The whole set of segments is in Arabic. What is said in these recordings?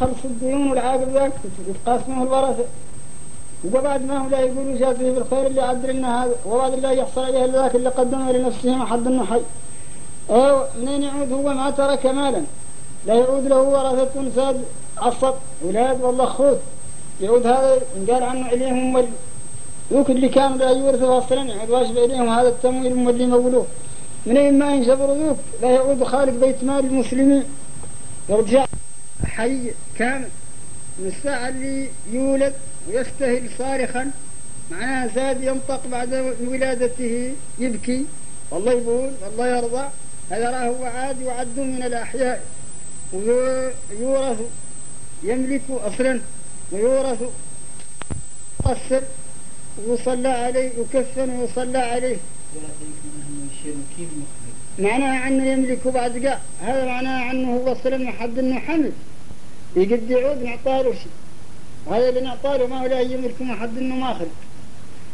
خلص الديون والعاقب ذاك يتقاسمه الورثة. وبعد ما هم لا يقولوا شافيه بالخير اللي عدل لنا هذا وبعد لا يحصل عليه ذاك اللي قدمه لنفسه ما حد انه حي أو منين يعود هو ما ترك مالا. لا يعود له ورثة ساد عصب أولاد والله خوت. يعود هذا قال عنه عليهم مولي. ذوك اللي كانوا لا يورثوا أصلا يعود واجب عليهم هذا التمويل مولي مولوه. منين ما ينشبر ذوك لا يعود خالق بيت مال المسلمين. يرجع. حي كامل من الساعة اللي يولد ويستهل صارخا. معناها زاد ينطق بعد ولادته يبكي. والله يقول والله يرضى. هذا راه هو عادي يعد من الأحياء. ويورث يملك أصلا. ويورث قصر ويصلى عليه يكفن ويصلى عليه. معناها عنه يملك بعد قاع هذا معناها عنه هو أصلا حد انه حمل يقد يعود نعطاه له شيء. وهذا اللي نعطاه له ما هو لا يملك ما حد إنه ما خلق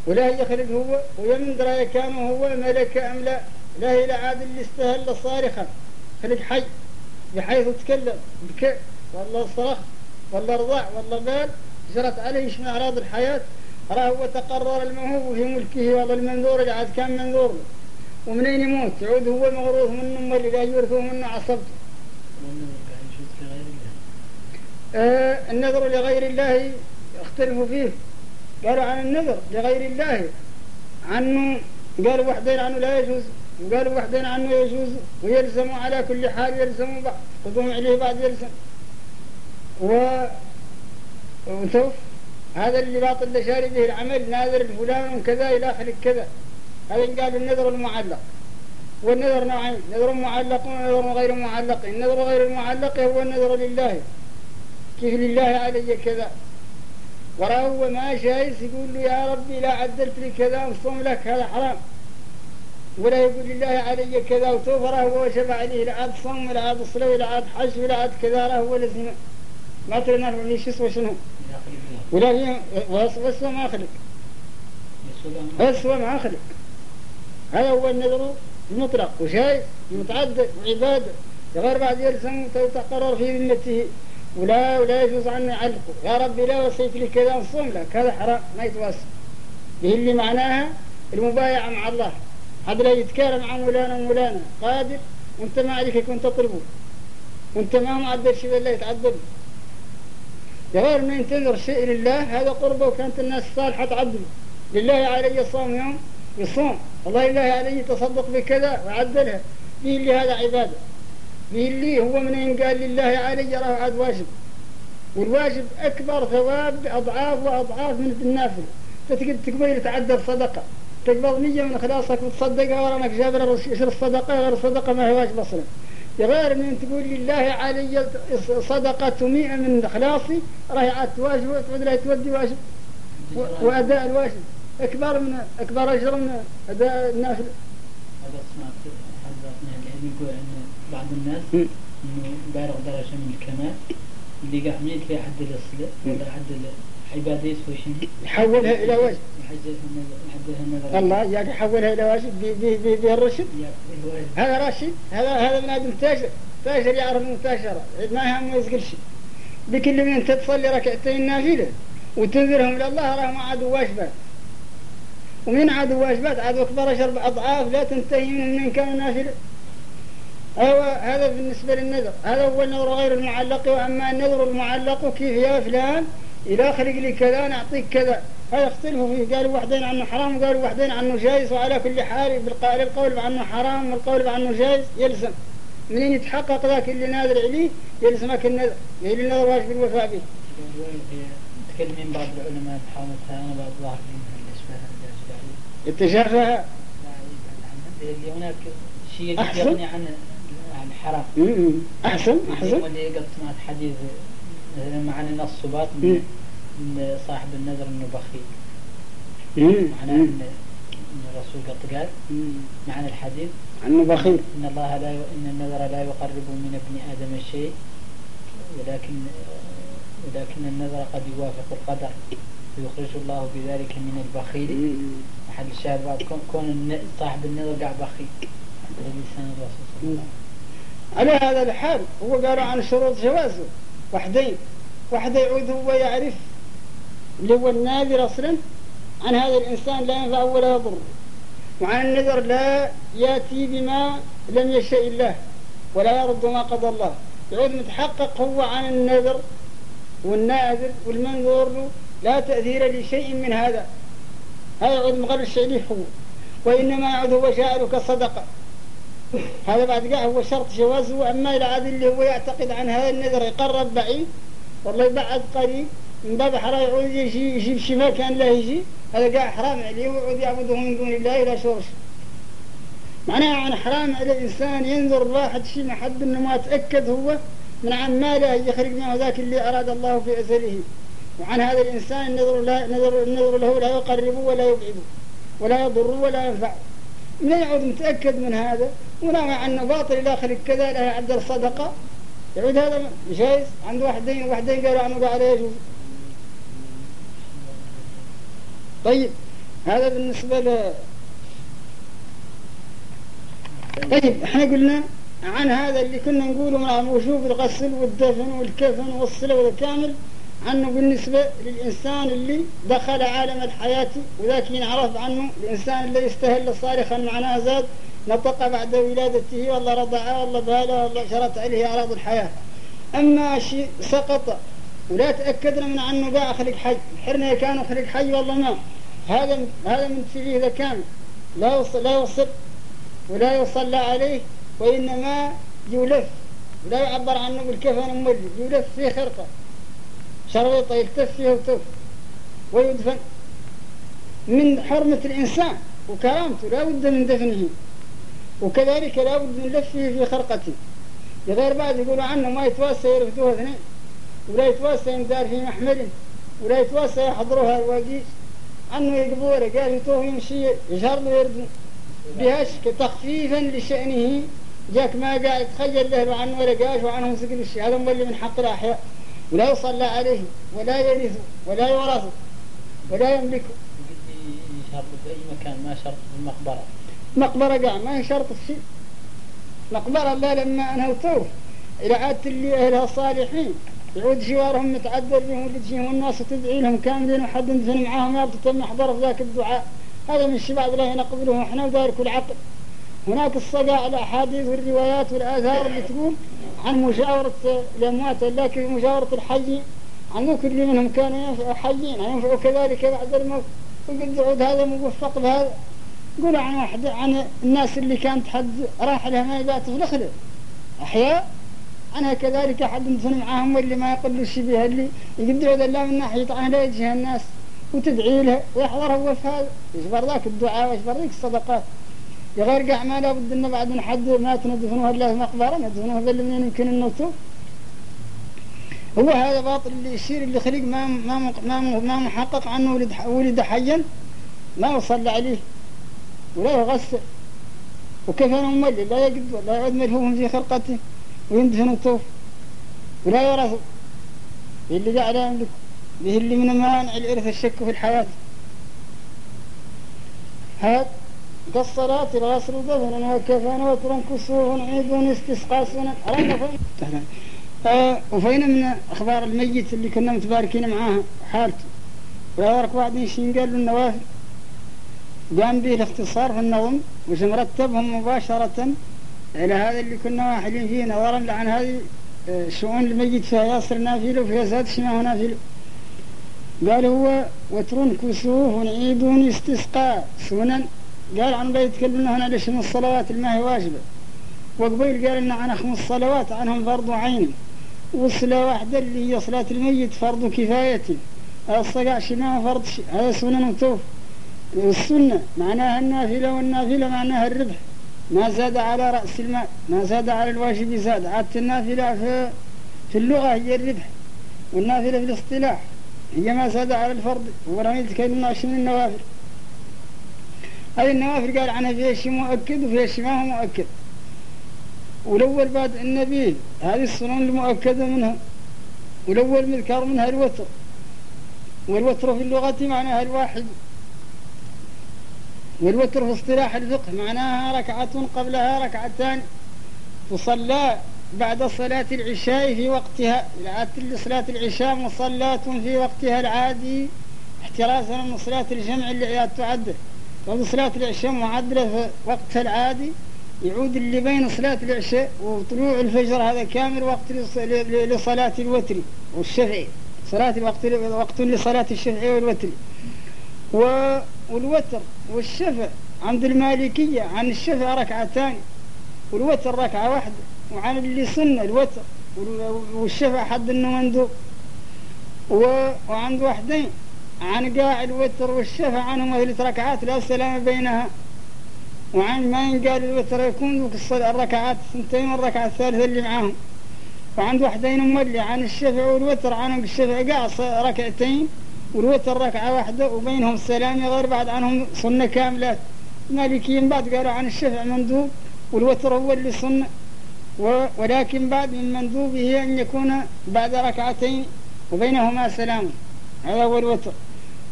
ولا يخلق هو ويمن دراية كان هو ملك أم لا. لا هي عاد اللي استهل صارخا. خلق حي. بحيث تكلم بكى والله صرخ. والله رضع. والله قال. جرت عليه من أعراض الحياة. راه هو تقرر الموهوب في ملكه. والله المنذور اللي عاد كان منذور له ومنين يموت؟ يعود هو مغروث منه اللي لا يورثوه منه عصبته. النذر لغير الله اختلفوا فيه. قالوا عن النذر لغير الله عنه قالوا وحدين عنه لا يجوز وقالوا وحدين عنه يجوز ويلزم على كل حال يلزم بعض قدوم عليه بعد يلزم. و وشوف هذا اللي باطل اللي شاري به العمل ناذر فلان كذا إلى آخر كذا. هذا قال النذر المعلق. والنذر نوعين نذر معلق ونذر غير معلق. النذر غير المعلق هو النذر لله. كيف لله علي كذا. وراه هو ما جايز يقول له يا ربي لا عدلت لي كذا وصوم لك هذا حرام. ولا يقول لله علي كذا وتوب راه هو وجب عليه لا عاد صوم ولا عاد صلاة ولا عاد حج ولا عاد كذا راه هو لازم. ما ترى نعرف ليش يسوى شنو؟ ولا هي وسوى ما خلق. وسوى ما خلق. هذا هو النذر المطلق وشيء متعدد وعبادة. غير بعد يلزم تقرر في ذمته ولا ولا يجوز عنه يعلقه يا ربي لا وصيت لي كذا نصوم لك هذا حرام ما يتوسع. به اللي معناها المبايعة مع الله. حد لا يتكلم عن مولانا ومولانا. قادر؟ وأنت ما عليك كنت تطلبه. وأنت ما معدل شيء ولا يتعدل. غير من ينتظر شيء لله هذا قربه وكانت الناس الصالحة تعدل. لله علي صوم يوم يصوم. الله لله علي تصدق بكذا وعدلها. به اللي هذا عبادة. اللي هو من قال لله علي راه عاد واجب. والواجب أكبر ثواب بأضعاف وأضعاف من النافل فتقدر تقبل تعدل صدقة تقبض نية من خلاصك وتصدقها ورا انك جابر اشر الصدقة غير الصدقة ما هي واجب أصلا. غير من تقول لله علي صدقة مئة من خلاصي راهي عاد واجب وتعود لها تودي واجب. وأداء الواجب. أكبر من أكبر أجر من أداء النافل هذا العلم يقول بعض الناس إنه بالغ درجة من الكمال اللي قاعد من يتبع عدل الصلاة ولا عدل عبادة يسوي شنو؟ يحولها واجب. يحولها الله يعني يحولها إلى واجب بالرشد هذا راشد هذا هذا من آدم تاجر. تاجر يعرف من تاجر. ما يهم يزقل شيء بكل من أنت تصلي ركعتين نافلة وتنذرهم لله راه ما عادوا واجبات. ومن عادوا واجبات؟ عادوا أكبر أشر أضعاف لا تنتهي من من كانوا نافلة أيوة هذا بالنسبة للنذر. هذا هو النذر غير المعلق وأما النذر المعلق كيف يا فلان؟ إذا خلق لي كذا نعطيك كذا. هذا يختلفوا فيه قالوا وحدين عنه حرام وقالوا وحدين عنه جائز وعلى كل حال بالقول بعنه حرام والقول بعنه جائز يلزم. منين يتحقق ذاك اللي نادر عليه يلزمك النذر. اللي النذر واجب الوفاء به. تكلمين بعض العلماء تحاولتها أنا بعض ظاهر اللي هناك شيء يغني عن الحرام أحسن أحسن. واللي سمعت حديث معنى النص صبات من صاحب النذر انه بخيل معناه ان الرسول قد قال معنى الحديث انه بخيل إن الله لا ي... إن النذر لا يقرب من ابن آدم شيء ولكن ولكن النذر قد يوافق القدر. ويخرج الله بذلك من البخيل. أحد الشاهد بعد كون صاحب النذر قاع بخيل. هذا لسان الرسول صلى الله عليه وسلم. على هذا الحال هو قالوا عن شروط جوازه وحدين واحد يعود هو يعرف اللي هو الناذر أصلا عن هذا الإنسان لا ينفع ولا يضر. وعن النذر لا يأتي بما لم يشاء الله ولا يرد ما قضى الله. يعود متحقق هو عن النذر والناذر والمنذور له لا تأثير لشيء من هذا. هذا يعود مغر الشيء له هو. وإنما يعود هو شاعر كالصدقة هذا بعد قاع هو شرط جوازه أما عاد اللي هو يعتقد عن هذا النذر يقرب بعيد. والله يبعد قريب من باب حرام يعود يجي يجيب شي مكان لا يجي. هذا قاع حرام عليه ويعود يعبده من دون الله إلى شورش معناها عن حرام على الإنسان ينظر واحد شيء ما حد إنه ما تأكد هو من عن ماله يخرج منه ذاك اللي أراد الله في أزله وعن هذا الإنسان النظر, لا نظر, النظر له لا يقرب ولا يبعد ولا يضر ولا ينفع. من يعود متأكد من هذا ونوع عنه باطل إلى آخر كذا لا يعد الصدقة يعود هذا جايز؟ عند واحدين واحدين قالوا عنه قال يجوز طيب هذا بالنسبة ل طيب إحنا قلنا عن هذا اللي كنا نقوله مع وشوف الغسل والدفن والكفن والصلة والكامل. عنه بالنسبة للإنسان اللي دخل عالم الحياة وذاك ينعرف عنه الإنسان اللي يستهل صارخا معناه زاد نطق بعد ولادته والله رضعه والله باله والله شرط عليه أعراض الحياة. أما شيء سقط ولا تأكدنا من عنه قاع خلق حي. حرنا كانوا خلق حي والله ما. هذا هذا من فيه إذا كان لا يوصل لا يوصل ولا يصلى عليه وإنما يلف. ولا يعبر عنه بالكفن مولي يلف في خرقة. شريطة يلتف فيها وتف ويدفن من حرمة الإنسان وكرامته لا بد من دفنه. وكذلك لا بد من لفه في خرقته. غير بعد يقولوا عنه ما يتواسى يرفدوها اثنين ولا يتواسى يندار في محمل ولا يتواسى يحضروها الواقيس عنه يقبوه قال يتوه يمشي يشهر له يردن بهاش تخفيفا لشأنه. جاك ما قاعد تخيل له عنه ولا قاش وعنه سكن الشيء هذا مولي من حق الأحياء. ولا يصلى عليه ولا يرث ولا يورث ولا يملك. يشرط في أي مكان ما شرط في المقبرة مقبرة قاع ما شرط الشيء. مقبرة لا لما أنها توف إلى عادة اللي أهلها صالحين يعود جوارهم متعدل بهم وتجيهم الناس تدعي لهم كاملين وحد دفن معاهم يابط تم يحضر في ذاك الدعاء. هذا من الشباب لا ينقبله إحنا ودارك العقل. هناك الصقاع الأحاديث والروايات والآثار اللي تقول عن مشاورة الأموات لكن مشاورة الحي عن كل منهم كانوا ينفع حيين ينفع كذلك بعد الموت. وقد يعود هذا موفق بهذا قول عن واحد عن الناس اللي كانت حد راح لها ما يبات في الخلة أحياء عنها كذلك أحد دفن معاهم واللي ما الشيء بها اللي يقد يعود الله من ناحية لا يجيها الناس وتدعي له ويحضرها هو في هذا يجبر ذاك الدعاء ويجبر ذيك الصدقات. لابد إنه بعد من حد ما تندفنوها إلا في مقبرة ندفنوها بل منين يمكن النوتو هو هذا باطل اللي يصير اللي خلق ما ما ما ما محقق عنه ولد ولد حيا ما يصلى عليه ولا يغسل. وكفن مولي لا يقد ولا يعود ملهوهم في خلقته ويندفن الطوف ولا يرث اللي جعل يملك به اللي من موانع الإرث الشك في الحياة. هذا كالصلاة الغسل دفن وكفن وترن كسوف عيد استسقاء سنة آه وفينا من أخبار الميت اللي كنا متباركين معاها؟ حالته ويورك بعد شين قال النوافل؟ قام به الاختصار في النظم وش مرتبهم مباشرة إلى هذا اللي كنا واحدين فيه. نظرا عن هذه آه، شؤون الميت فيها ياسر نافله وفيها زاد شماه نافلة. قال هو وترون كسوف ونعيدون استسقاء سنن قال عن بيت يتكلمنا هنا ليش من الصلوات اللي ما هي واجبة. وقبيل قال لنا عن خمس صلوات عنهم فرض عين. والصلاة واحدة اللي هي صلاة الميت فرض كفاية. الصقاع شماها فرض ش... هذا سنن وتوف والسنة معناها النافلة والنافلة معناها الربح. ما زاد على رأس المال ما زاد على الواجب زاد. عادة النافلة في, في اللغة هي الربح والنافلة في الاصطلاح هي ما زاد على الفرض. ورميت يتكلم من النوافل. هذه النوافل قال عنها فيها شيء مؤكد وفيها شيء ما هو مؤكد. والأول بعد النبي هذه السنن المؤكدة منها. والأول مذكر منها الوتر. والوتر في اللغة معناها الواحد. والوتر في اصطلاح الفقه معناها ركعة قبلها ركعتان تصلى بعد صلاة العشاء في وقتها. لصلاة العشاء مصلاة في وقتها العادي احترازا من صلاة الجمع اللي عياد تعد صلاة العشاء معدلة في وقتها العادي يعود اللي بين صلاة العشاء وطلوع الفجر هذا كامل وقت لصلاة الوتر والشفعي صلاة الوقت وقت لصلاة الشفعي والوتر. والوتر والشفع عند المالكية عن الشفع ركعتان والوتر ركعة واحدة وعن اللي سنة الوتر والشفع حد انه مندوب وعند وحدين. عن قاع الوتر والشفع عنهم ثلاث ركعات لا سلام بينها. وعن ما ينقال الوتر يكون الركعات سنتين والركعة الثالثة اللي معاهم. وعند وحدين مولي عن الشفع والوتر عن الشفع قاع ركعتين والوتر ركعة واحدة وبينهم السلام غير بعد عنهم سنة كاملات المالكيين بعد قالوا عن الشفع مندوب والوتر هو اللي سنة. ولكن بعد من مندوبه أن يكون بعد ركعتين وبينهما سلام هذا هو الوتر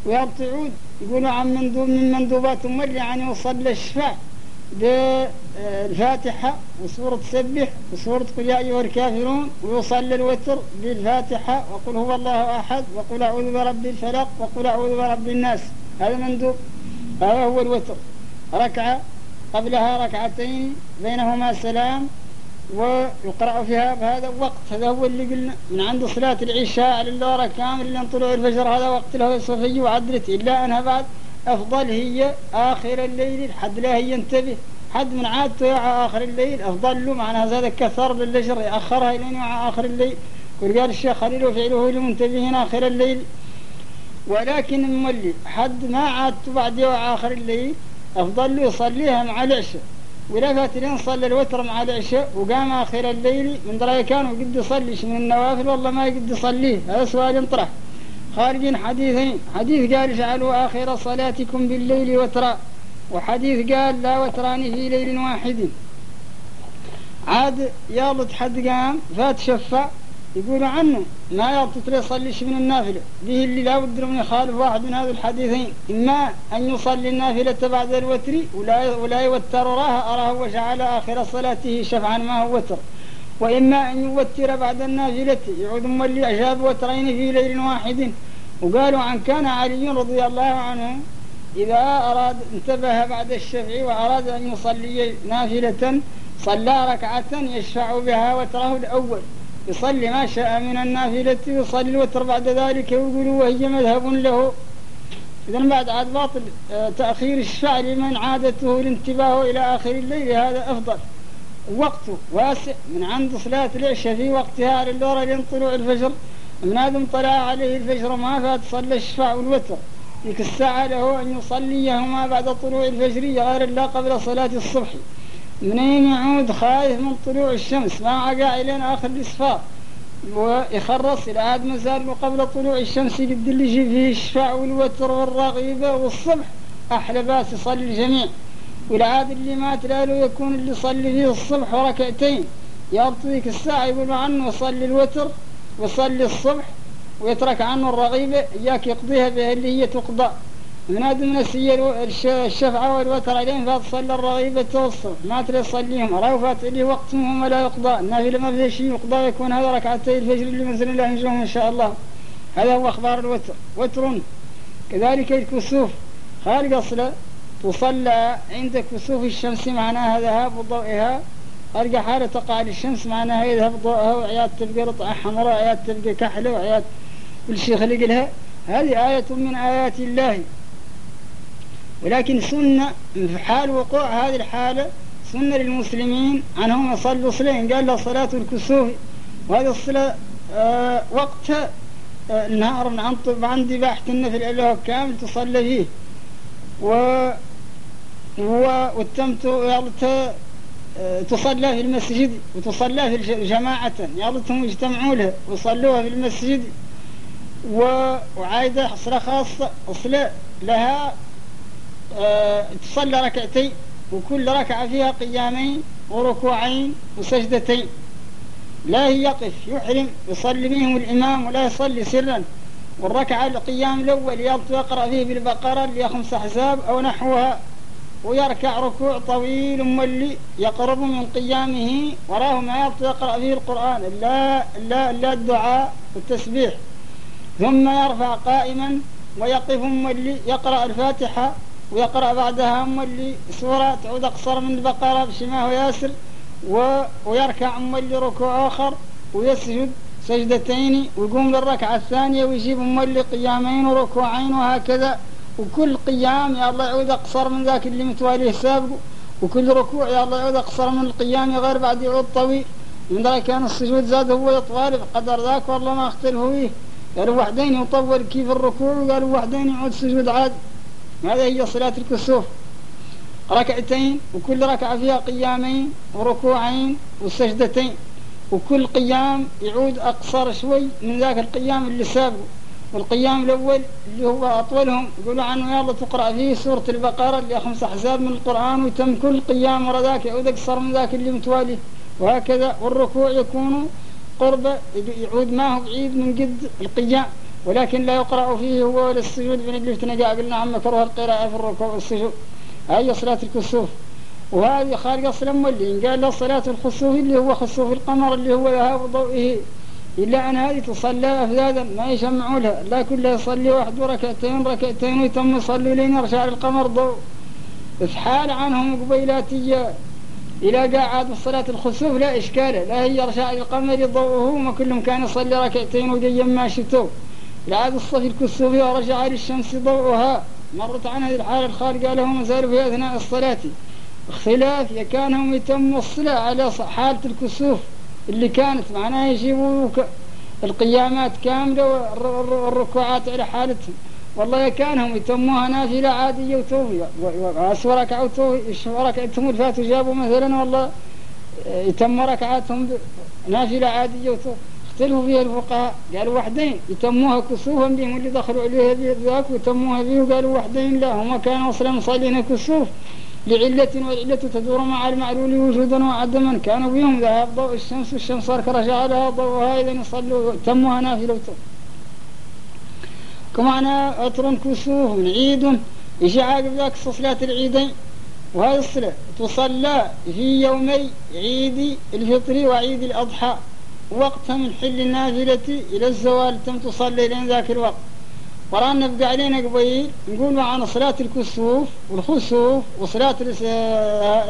ويرتعود يقولوا عن مندوب من مندوبات مولي يعني يصلي الشفاع بالفاتحة وسورة سبح وسورة قل يا أيها الكافرون ويصلي الوتر بالفاتحة وقل هو الله أحد وقل أعوذ برب الفلق وقل أعوذ برب الناس. هذا مندوب هذا هو الوتر. ركعة قبلها ركعتين بينهما سلام. ويقرأ فيها بهذا الوقت. هذا هو اللي قلنا من عند صلاة العشاء على اللورة كامل لين طلوع الفجر. هذا وقت له الصفي وعدلت إلا أنها بعد أفضل هي آخر الليل. حد لا هي ينتبه. حد من عادته يا آخر الليل. أفضل له معناها هذا كثر للشر يأخرها إلى مع آخر الليل. وقال الشيخ خليل وفعله لمنتبهين آخر الليل. ولكن مولي حد ما عادته بعد آخر الليل أفضل له يصليها مع العشاء. ولا فاتلين صلى الوتر مع العشاء وقام آخر الليل من درا كان وقد يصليش من النوافل؟ والله ما يقد يصليه هذا سؤال ينطرح خارجين حديثين حديث قال اجعلوا آخر صلاتكم بالليل وترا وحديث قال لا وتران في ليل واحد. عاد يالط حد قام فات شفع يقول عنه يعطي يصليش من النافلة. به اللي لا بد من يخالف واحد من هذه الحديثين. إما أن يصلي النافلة بعد الوتر ولا ولا يوتر راها أراه وجعل آخر صلاته شفعا ما هو وتر. وإما أن يوتر بعد النافلة يعود مولي أجاب وترين في ليل واحد. وقالوا عن كان علي رضي الله عنه إذا أراد انتبه بعد الشفع وأراد أن يصلي نافلة صلى ركعة يشفع بها وتره الأول. يصلي ما شاء من النافلة يصلي الوتر بعد ذلك ويقولوا وهي مذهب له. إذا بعد عاد باطل آه، تأخير الشفع لمن عادته الانتباه إلى آخر الليل هذا أفضل. وقته واسع من عند صلاة العشاء في وقتها للدورة لين طلوع الفجر من آدم طلع عليه الفجر ما فات صلى الشفع والوتر. تلك الساعة له أن يصليهما بعد طلوع الفجر غير الله قبل صلاة الصبح. منين يعود خايف من طلوع الشمس ما عقا إلين آخر الإصفار ويخرص إلى عاد مزال قبل طلوع الشمس قد اللي يجي فيه الشفاع والوتر والرغيبة والصبح. أحلى باس يصلي الجميع. والعاد اللي مات لا يكون اللي يصلي فيه الصبح وركعتين يعطيك الساعة يقول عنه يصلي الوتر ويصلي الصبح ويترك عنه الرغيبة. إياك يقضيها بها اللي هي تقضى هذا من الشفعة والوتر عليهم فتصلي الرغيبة والصبح ما تري تصليهم راهو فات لي وقتهم ولا يقضى. النافلة ما فيها شيء يقضى يكون هذا ركعتي الفجر اللي مثل الله ينجوهم إن شاء الله. هذا هو أخبار الوتر. وتر كذلك الكسوف. خارج أصله تصلى عند كسوف الشمس معناها ذهاب ضوئها. أرجع حالة تقع للشمس معناها يذهب ضوءها وعيات تبقى رطعة حمراء عيات تبقى كحلة وعيات كل شيء خلق لها. هذه آية من آيات الله. ولكن سنة في حال وقوع هذه الحالة سنة للمسلمين. أنهم يصلوا صلين قال له صلاة الكسوف. وهذه الصلاة آه وقت آه النهار من عن عندي باحة النفل له كامل تصلى فيه. و و والتمت آه، تصلى في المسجد وتصلى في جماعة. يالتهم يجتمعوا لها ويصلوها في المسجد. وعايدة صلاة خاصة صلاة لها تصلى ركعتين وكل ركعة فيها قيامين وركوعين وسجدتين. لا يقف يحرم يصلي بهم الإمام ولا يصلي سرا. والركعة القيام الأول يقرأ فيه بالبقرة اللي خمس أحزاب أو نحوها ويركع ركوع طويل مولي يقرب من قيامه. وراه ما يبطل يقرأ فيه القرآن لا لا لا الدعاء والتسبيح. ثم يرفع قائما ويقف مولي يقرأ الفاتحة ويقرأ بعدها مولي سورة تعود أقصر من البقرة بشماه وياسر و... ويركع مولي ركوع آخر ويسجد سجدتين ويقوم للركعة الثانية ويجيب مولي قيامين وركوعين وهكذا. وكل قيام يا الله يعود أقصر من ذاك اللي متواليه سابقه وكل ركوع يا الله يعود أقصر من القيام غير بعد يعود طويل. من ذلك كان السجود زاد هو يطوال بقدر ذاك والله ما أختلفوا فيه. قالوا وحدين يطول كيف الركوع وقالوا وحدين يعود سجود عادي هذا هي صلاة الكسوف؟ ركعتين وكل ركعة فيها قيامين وركوعين وسجدتين. وكل قيام يعود أقصر شوي من ذاك القيام اللي سابقه. والقيام الأول اللي هو أطولهم يقولوا عنه يلا تقرأ فيه سورة البقرة اللي خمس أحزاب من القرآن ويتم كل قيام ورا ذاك يعود أقصر من ذاك اللي متوالي. وهكذا والركوع يكون قرب يعود ما هو بعيد من قد القيام. ولكن لا يقرأ فيه هو ولا السجود من اللي فتنا قلنا عن مكروه القراءة في الركوع والسجود. هاي صلاة الكسوف. وهذه خارج أصلا مولين قال له صلاة الخسوف اللي هو خسوف القمر اللي هو ذهاب ضوئه. إلا أن هذه تصلى أفذاذا ما يجمعوا لها. لا كلها يصلي واحد ركعتين ركعتين ويتم يصلي لين يرجع القمر ضوء. إفحال عنهم قبيلاتية إلى قاعد صلاة الخسوف لا إشكال. لا هي رجع القمر ضوءه ما كلهم كان يصلي ركعتين ودي ما شتوا لا عاد الصف الكسوف ورجع للشمس ضوءها. مرت عن هذه الحالة الخارج قال لهم زالوا في أثناء الصلاة. اختلاف كانهم يتم الصلاة على حالة الكسوف اللي كانت معناها يجيبوا القيامات كاملة والركوعات على حالتهم. والله كانهم يتموها نافلة عادية وتوفي وتوفي ركعتهم الفات جابوا مثلا والله يتم ركعاتهم نافلة عادية وتوفي اختلفوا فيها الفقهاء. قالوا وحدين. يتموها كسوفا بهم اللي دخلوا عليها ذاك ويتموها به وقالوا وحدين. لا هم كانوا أصلا مصلين كسوف. لعلة والعلة تدور مع المعلول وجودا وعدما. كانوا بهم ذهاب ضوء الشمس والشمس رجع لها ضوءها إذا يصلوا. تموها نافلة. كما عطر كسوف عيد. يجي عاقب ذاك صلاة العيدين وهذه الصلاة تصلى في يومي عيد الفطر وعيد الأضحى. وقتها من حل النافلة إلى الزوال تم تصلي لين ذاك الوقت. ورانا نبقى علينا قبيل نقول عن صلاة الكسوف والخسوف وصلاة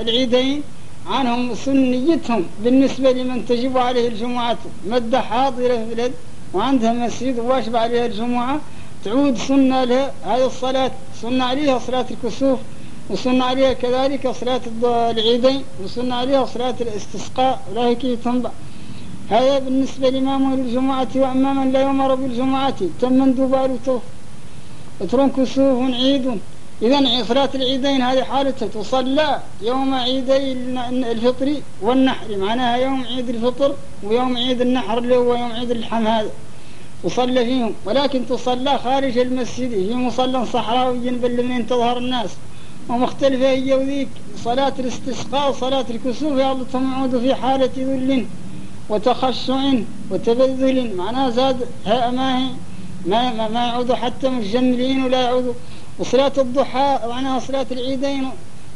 العيدين عنهم سنيتهم بالنسبة لمن تجب عليه الجمعة. مدة حاضرة في البلد وعندها مسجد وواجب عليها الجمعة. تعود سنة لها هذه الصلاة سنة عليها صلاة الكسوف وسنة عليها كذلك صلاة العيدين وسنة عليها صلاة الاستسقاء. ولا كيف تنبع هذا بالنسبة لإمام الجمعة وأما من لا يؤمر بالجمعة تم مندوبة توف اترون كسوف عيد إذا صلاة العيدين هذه حالتها تصلى يوم عيدي الفطر والنحر. معناها يوم عيد الفطر ويوم عيد النحر اللي هو يوم عيد اللحم هذا. تصلى فيهم. ولكن تصلى خارج المسجد. في مصلى صحراوي منين تظهر الناس. ومختلفة هي وذيك. صلاة الاستسقاء وصلاة الكسوف يا الله تمعود في حالة ذل. وتخشع وتبذل معناها زاد ما هي ما ما, ما يعودوا حتى متجملين ولا يعودوا وصلاة الضحى معناها صلاة العيدين.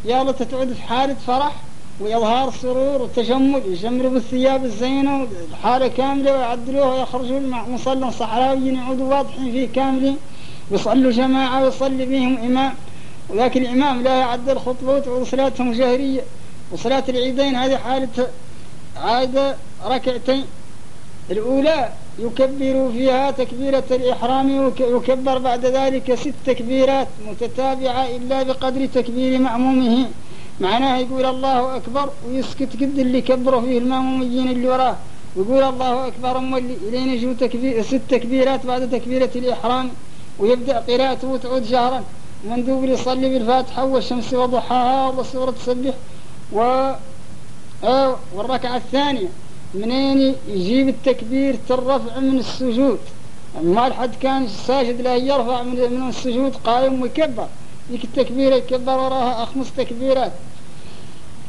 الله تتعود في حالة فرح وإظهار سرور وتجمل يجملوا بالثياب الزينة حالة كاملة ويعدلوها ويخرجوا مصلى صحراوي يعودوا واضحين فيه كاملين ويصلوا جماعة ويصلي بهم إمام. ولكن الإمام لا يعدل خطبة وتعود صلاتهم جاهرية وصلاة العيدين هذه حالة عادة ركعتين. الأولى يكبر فيها تكبيرة الإحرام يكبر بعد ذلك ست تكبيرات متتابعة إلا بقدر تكبير مأمومه. معناه يقول الله أكبر ويسكت قد اللي كبره فيه المأموميين اللي وراه. ويقول الله أكبر مولي إلين يجوا تكبير ست تكبيرات بعد تكبيرة الإحرام ويبدأ قراءته وتعود جهرا. مندوب يصلي بالفاتحة والشمس وضحاها وسورة تسبح. و آه والركعة الثانية. منين يجيب التكبير الرفع من السجود؟ ما الحد كان ساجد لا يرفع من, السجود قائم ويكبر. ذيك التكبيرة يكبر وراها خمس تكبيرات.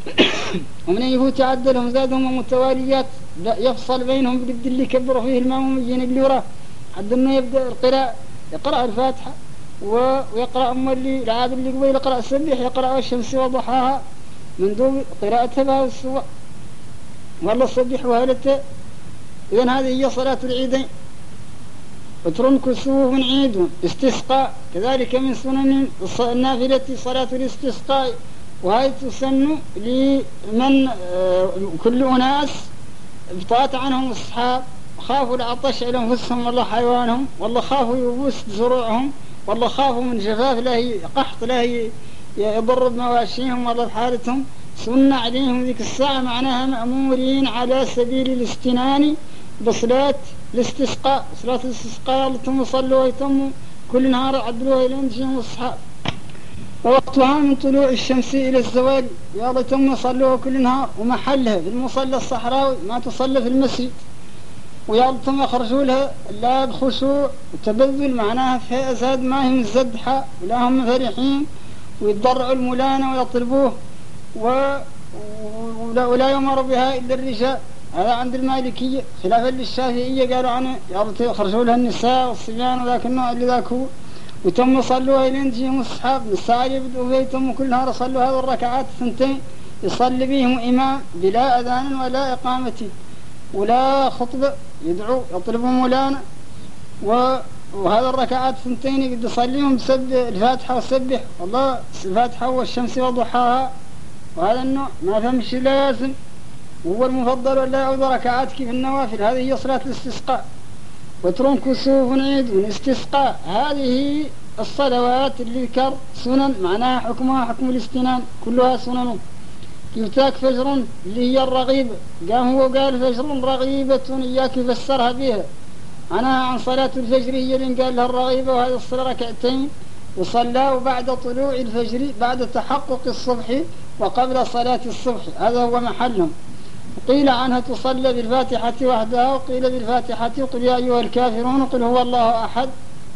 ومن يفوت عدلهم؟ زادهم متواليات. يفصل بينهم بقد اللي كبروا فيه الماموميين اللي وراه. حد انه يبدأ القراءة يقرأ الفاتحة و- ويقرأ أم اللي العاد اللي قبيل يقرأ سبح يقرأ الشمس وضحاها. من دون قراءة بها السور والله سبح وهلته إذن هذه هي صلاة العيدين. وترن كسوف عيد استسقاء كذلك من سنن النافلة صلاة الاستسقاء. وهي تسن لمن آه، كل أناس؟ ابطأت عنهم الصحاب. خافوا العطش على أنفسهم والله حيوانهم. والله خافوا يبوس زروعهم والله خافوا من جفاف لا قحط لا يضر بمواشيهم والله بحالتهم. سن عليهم ذيك الساعة معناها مأمورين على سبيل الاستنان بصلاة الاستسقاء صلاة الاستسقاء يلا تم صلوا ويتموا كل نهار عدلوها إلى تجيهم الصحاب ووقتها من طلوع الشمس إلى الزوال يلا تم يصلوها كل نهار ومحلها في المصلى الصحراوي ما تصلى في المسجد ويلا تم يخرجوا لها لا بخشوع وتبذل معناها في أزاد ما هي مزدحة ولا هم فرحين ويتضرعوا الملانة ويطلبوه. ولا, يؤمر بها إلا الرجال. هذا عند المالكية. خلافا للشافعية قالوا عنه يخرجوا لها النساء والصبيان النوع اللي ذاك هو. وتم صلوها إلين تجيهم الصحاب. من الساعة اللي يبدأوا فيها تم كل نهار يصلوا هذه الركعات الثنتين. يصلي بهم إمام بلا أذان ولا إقامة. ولا خطبة يدعو يطلبوا مولانا. و وهذا الركعات ثنتين يقد يصليهم بسب الفاتحة وسبح والله الفاتحة والشمس وضحاها. وهذا النوع ما فهمش لازم. وهو المفضل ولا يعود ركعات كيف النوافل. هذه هي صلاة الاستسقاء. وترون كسوف عيد والاستسقاء هذه الصلوات اللي ذكر سنن معناها حكمها حكم الاستنان. كلها سنن. يفتاك فجر اللي هي الرغيبة قام هو قال فجر رغيبة إياك يفسرها بها. أنا عن صلاة الفجر هي اللي قال لها الرغيبة وهذه الصلاة ركعتين. وصلاه بعد طلوع الفجر بعد تحقق الصبح وقبل صلاة الصبح. هذا هو محلهم. قيل عنها تصلى بالفاتحة وحدها وقيل بالفاتحة قل يا أيها الكافرون قل هو الله أحد.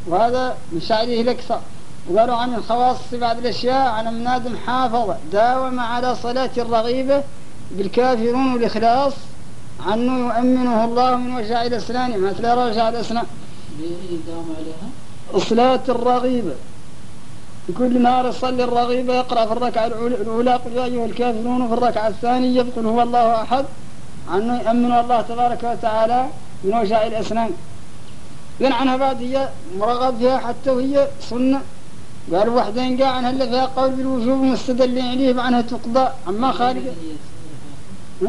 وهذا من شعره الأكثر. وقالوا عن الخواص بعض الأشياء عن آدم حافظ داوم على صلاة الرغيبة بالكافرون والإخلاص عنه يؤمنه الله من وجع الأسنان تلاقي وجع الأسنان يداوم عليها؟ صلاة الرغيبة كل نهار يصلي الرغيبة يقرأ في الركعة الأولى قل يا أيها الكافرون وفي الركعة الثانية يقول هو الله أحد؟ عنه يأمن الله تبارك وتعالى من وجع الأسنان. إذن عنها بعد هي مرغب فيها حتى وهي سنة. قالوا وحدين قاع عنها اللي فيها قول بالوجوب مستدلين عليه بعنها تقضى. أما خارجة ها؟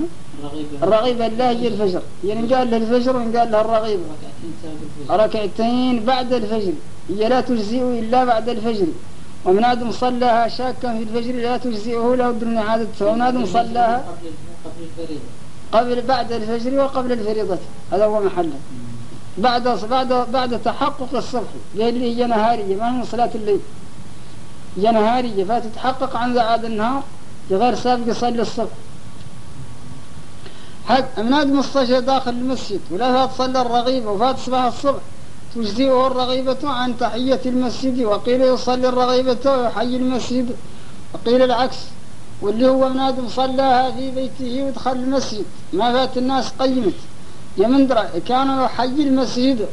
الرغيبة لا هي الفجر. يعني قال لها الفجر وإن قال لها الرغيبة ركعتين بعد الفجر. هي لا تجزئ إلا بعد الفجر. ومن آدم صلاها شاكا في الفجر لا تجزئه لا بد من إعادتها ومن آدم صلاها قبل بعد الفجر وقبل الفريضة. هذا هو محله. بعد بعد بعد تحقق الصبح. اللي هي نهارية ما هي صلاة الليل. هي نهارية فتتحقق عن عاد النهار. غير سابق يصلي الصبح. حق من آدم الصجى داخل المسجد. ولا فات صلى الرغيبة وفات صباح الصبح. تجزئه الرغيبة عن تحية المسجد وقيل يصلي الرغيبة ويحيي المسجد وقيل العكس واللي هو من آدم صلاها في بيته ودخل المسجد. ما فات الناس قيمت. يا مندرة كانوا يحيي المسجد.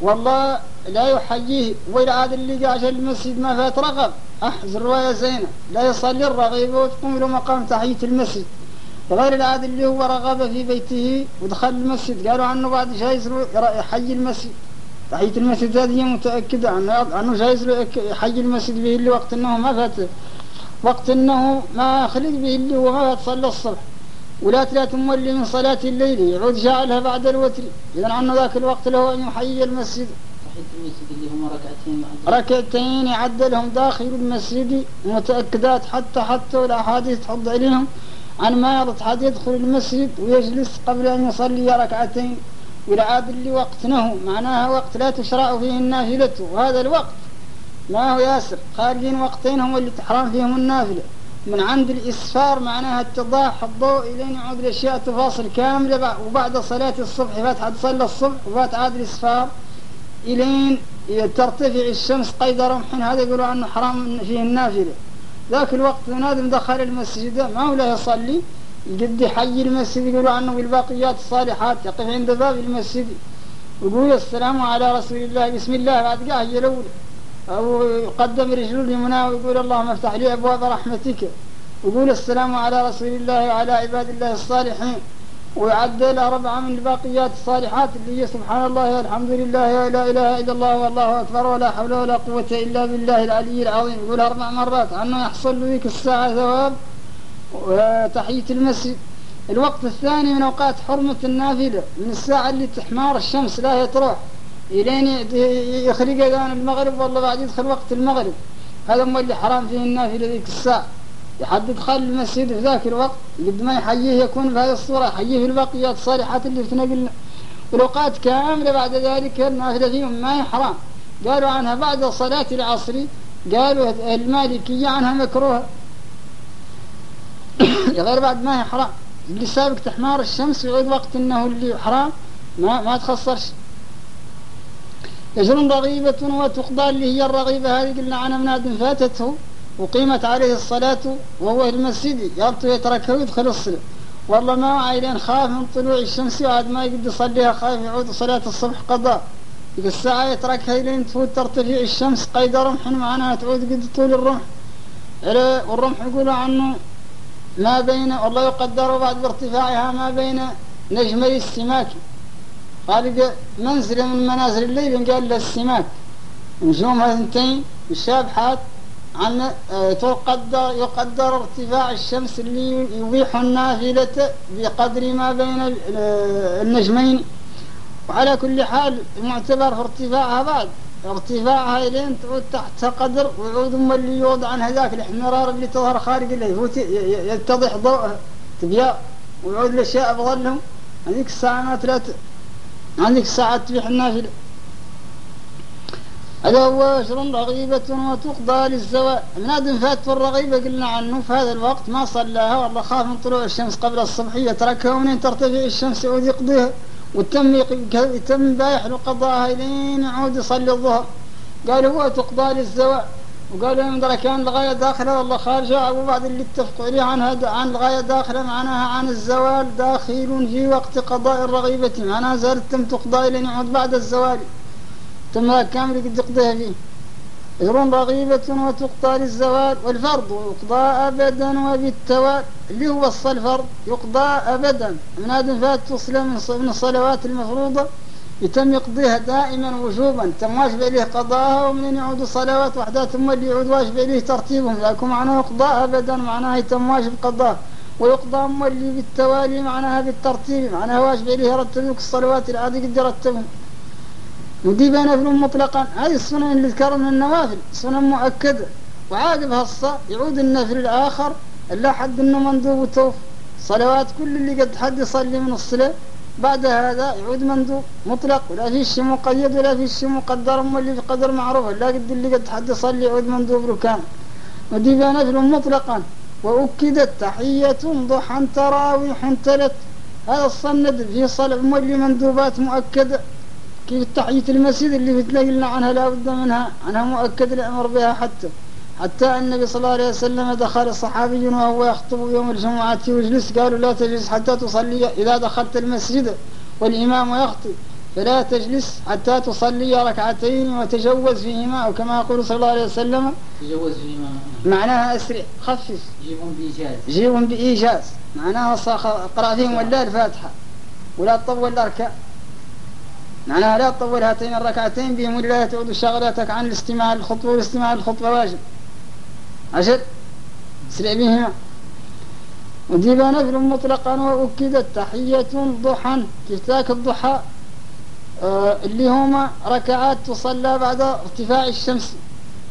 والله لا يحييه وإلى عاد اللي قاعد المسجد ما فات رغب. أحز رواية زينة. لا يصلي الرغيبة وتقوم له مقام تحية المسجد. غير العاد اللي هو رغب في بيته ودخل المسجد. قالوا عنه بعد له يحيي المسجد. تحية المسجد هذه متأكدة عنه عنه جايز له يك- يحيي المسجد به اللي وقت إنه ما فات. وقت إنه ما خلق به اللي هو ما فات صلى الصبح. ولا لا تمولي من صلاة الليل. يعود جعلها بعد الوتر. إذا عنه ذاك الوقت له أن يحيي المسجد. تحية المسجد اللي هم ركعتين ركعتين يعدلهم داخل المسجد متأكدات حتى حتى والأحاديث تحض عليهم عن ما يرد حد يدخل المسجد ويجلس قبل أن يصلي ركعتين. والعاد اللي وقتنه معناها وقت لا تشرع فيه النافلة. وهذا الوقت ما هو ياسر. خارجين وقتين هم اللي تحرم فيهم النافلة. من عند الإسفار معناها اتضاح الضوء إلين يعود الأشياء تفاصل كاملة بع- وبعد صلاة الصبح. فات حد صلى الصبح وفات عاد الإسفار إلين ترتفع الشمس قيد رمح. هذا يقولوا عنه حرام فيه النافلة. ذاك الوقت نادم دخل المسجد. ما هو لا يصلي؟ قد يحيي المسجد يقولوا عنه بالباقيات الصالحات يقف عند باب المسجد. ويقول السلام على رسول الله بسم الله بعد قاه هي الأولى أو يقدم رجل اليمنى ويقول اللهم افتح لي أبواب رحمتك. ويقول السلام على رسول الله وعلى عباد الله الصالحين. ويعدل أربعة من الباقيات الصالحات اللي هي سبحان الله والحمد لله ولا إله إلا الله والله أكبر ولا حول ولا قوة إلا بالله العلي العظيم. يقول أربع مرات عنه يحصل ذيك الساعة ثواب. وتحية المسجد. الوقت الثاني من أوقات حرمة النافلة من الساعة اللي تحمار الشمس لا هي تروح. إلين يخرج أذان المغرب والله بعد يدخل وقت المغرب. هذا هو اللي حرام فيه النافلة ذيك الساعة. لحد دخل المسجد في ذاك الوقت قد ما يحييه يكون بهذه الصورة يحييه في البقيات الصالحات اللي تنقلنا والأوقات كاملة بعد ذلك النافلة فيهم ما هي حرام. قالوا عنها بعد صلاة العصر قالوا المالكية عنها مكروهة غير بعد ما هي حرام. اللي سابق تحمار الشمس يعود وقت إنه اللي حرام. ما ما تخسرش. يجر رغيبة وتقضى اللي هي الرغيبة هذه. قلنا عنها من فاتته وقيمت عليه الصلاة وهو المسجد. يرتو يتركه ويدخل الصلاة. والله ما عايلين خاف من طلوع الشمس وعاد ما يقدر يصليها خايف يعود صلاة الصبح قضاء. ذيك الساعة يتركها لين تفوت ترتفع الشمس قيد رمح معناها تعود قد طول الرمح. والرمح يقولوا عنه ما بين والله يقدر بعد ارتفاعها ما بين نجمي السماك. قال منزل من منازل الليل قال له السماك. نجومها اثنتين الشابحات عن تقدر يقدر ارتفاع الشمس اللي يبيح النافلة بقدر ما بين النجمين. وعلى كل حال المعتبر في ارتفاعها بعد. ارتفاعها لين تعود تحت قدر ويعود ام اللي يوضع عن هذاك الإحمرار اللي تظهر خارج اللي يفوت يتضح ضوءها تبياء ويعود الأشياء بظلهم هذيك الساعة ما تلات هذيك الساعة تبيح النافلة. هذا هو عشر رغيبة وتقضى للزواج من آدم فات الرغيبة قلنا عنه. في هذا الوقت ما صلاها والله خاف من طلوع الشمس قبل الصبح. يتركها ومن ترتفع الشمس يعود يقضيها وتم يتم بايح له قضاها لين يعود يصلي الظهر. قال هو تقضى للزواج. وقالوا درى كان الغاية داخلة والله خارجة أبو بعض اللي اتفقوا عليه عن هذا عن الغاية داخلة معناها عن الزوال داخل في وقت قضاء الرغيبة. معناها زالت تم تقضى لين يعود بعد الزوال. ثم كامل قد يقضيها فيه. يرون رغيبة وتقضى للزوال والفرض يقضى أبدا وبالتوال. اللي هو الفرض يقضى أبدا. من هذا فات تصل من الصلوات المفروضة. يتم يقضيها دائما وجوبا. تم واجب إليه قضاءها ومن يعود صلوات وحدها ثم اللي يعود واجب إليه ترتيبهم. لكن معناه يقضى أبدا معناها يتم واجب قضاء ويقضى مولي بالتوالي معناها بالترتيب. معناها واجب إليه يرتبك الصلوات العادي قد يرتبهم. ودي نفل مطلقا. هذه السنن اللي ذكرها من النوافل. سنن مؤكدة. وعاقبها الصا يعود النفل الآخر. إلا حد إنه مندوب وتوف. صلوات كل اللي قد حد يصلي من الصلاة. بعد هذا يعود مندوب مطلق. ولا في شيء مقيد ولا في شيء مقدر. أما اللي بقدر معروف. لا قد اللي قد حد يصلي يعود مندوب ركان. ودي نفل مطلقا. وأكدت تحية ضحى تراويح تلت. هذا الصند في صلع مولي مندوبات مؤكدة. كيف تحية المسجد اللي بتلاقي عنها لا بد منها؟ عنها مؤكد الأمر بها حتى حتى النبي صلى الله عليه وسلم دخل صحابي وهو يخطب يوم الجمعة ويجلس قالوا لا تجلس حتى تصلي إذا دخلت المسجد والإمام يخطب فلا تجلس حتى تصلي ركعتين وتجوز فيهما أو كما يقول صلى الله عليه وسلم تجوز فيهما. معناها أسرع خفف. جيبهم بإيجاز. جيبهم بإيجاز. معناها اقرأ فيهم ولا الفاتحة ولا تطول الأركان معناها لا تطول هاتين الركعتين بهم ولا تعود شغلاتك عن الاستماع للخطبة والاستماع للخطبة واجب. عشر اسرع بهما وجيب نفل مطلقا وأكدت تحية ضحى كيف ذاك الضحى؟ آه اللي هما ركعات تصلى بعد ارتفاع الشمس.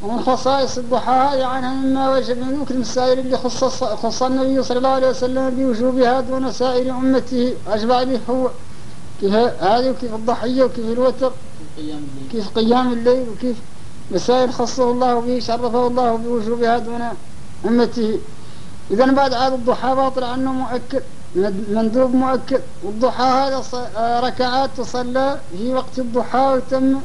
ومن خصائص الضحى هذه عنها مما وجب من ذكر المسائل اللي خص خص النبي صلى الله عليه وسلم بوجوبها دون سائر أمته. أشبع به هو هذه وكيف الضحية وكيف الوتر كيف قيام الليل وكيف مسائل خصه الله به شرفه الله بوجوبها دون أمته إذا بعد هذا الضحى باطل عنه مؤكد مندوب مؤكد. والضحى هذا ركعات تصلى في وقت الضحى وتم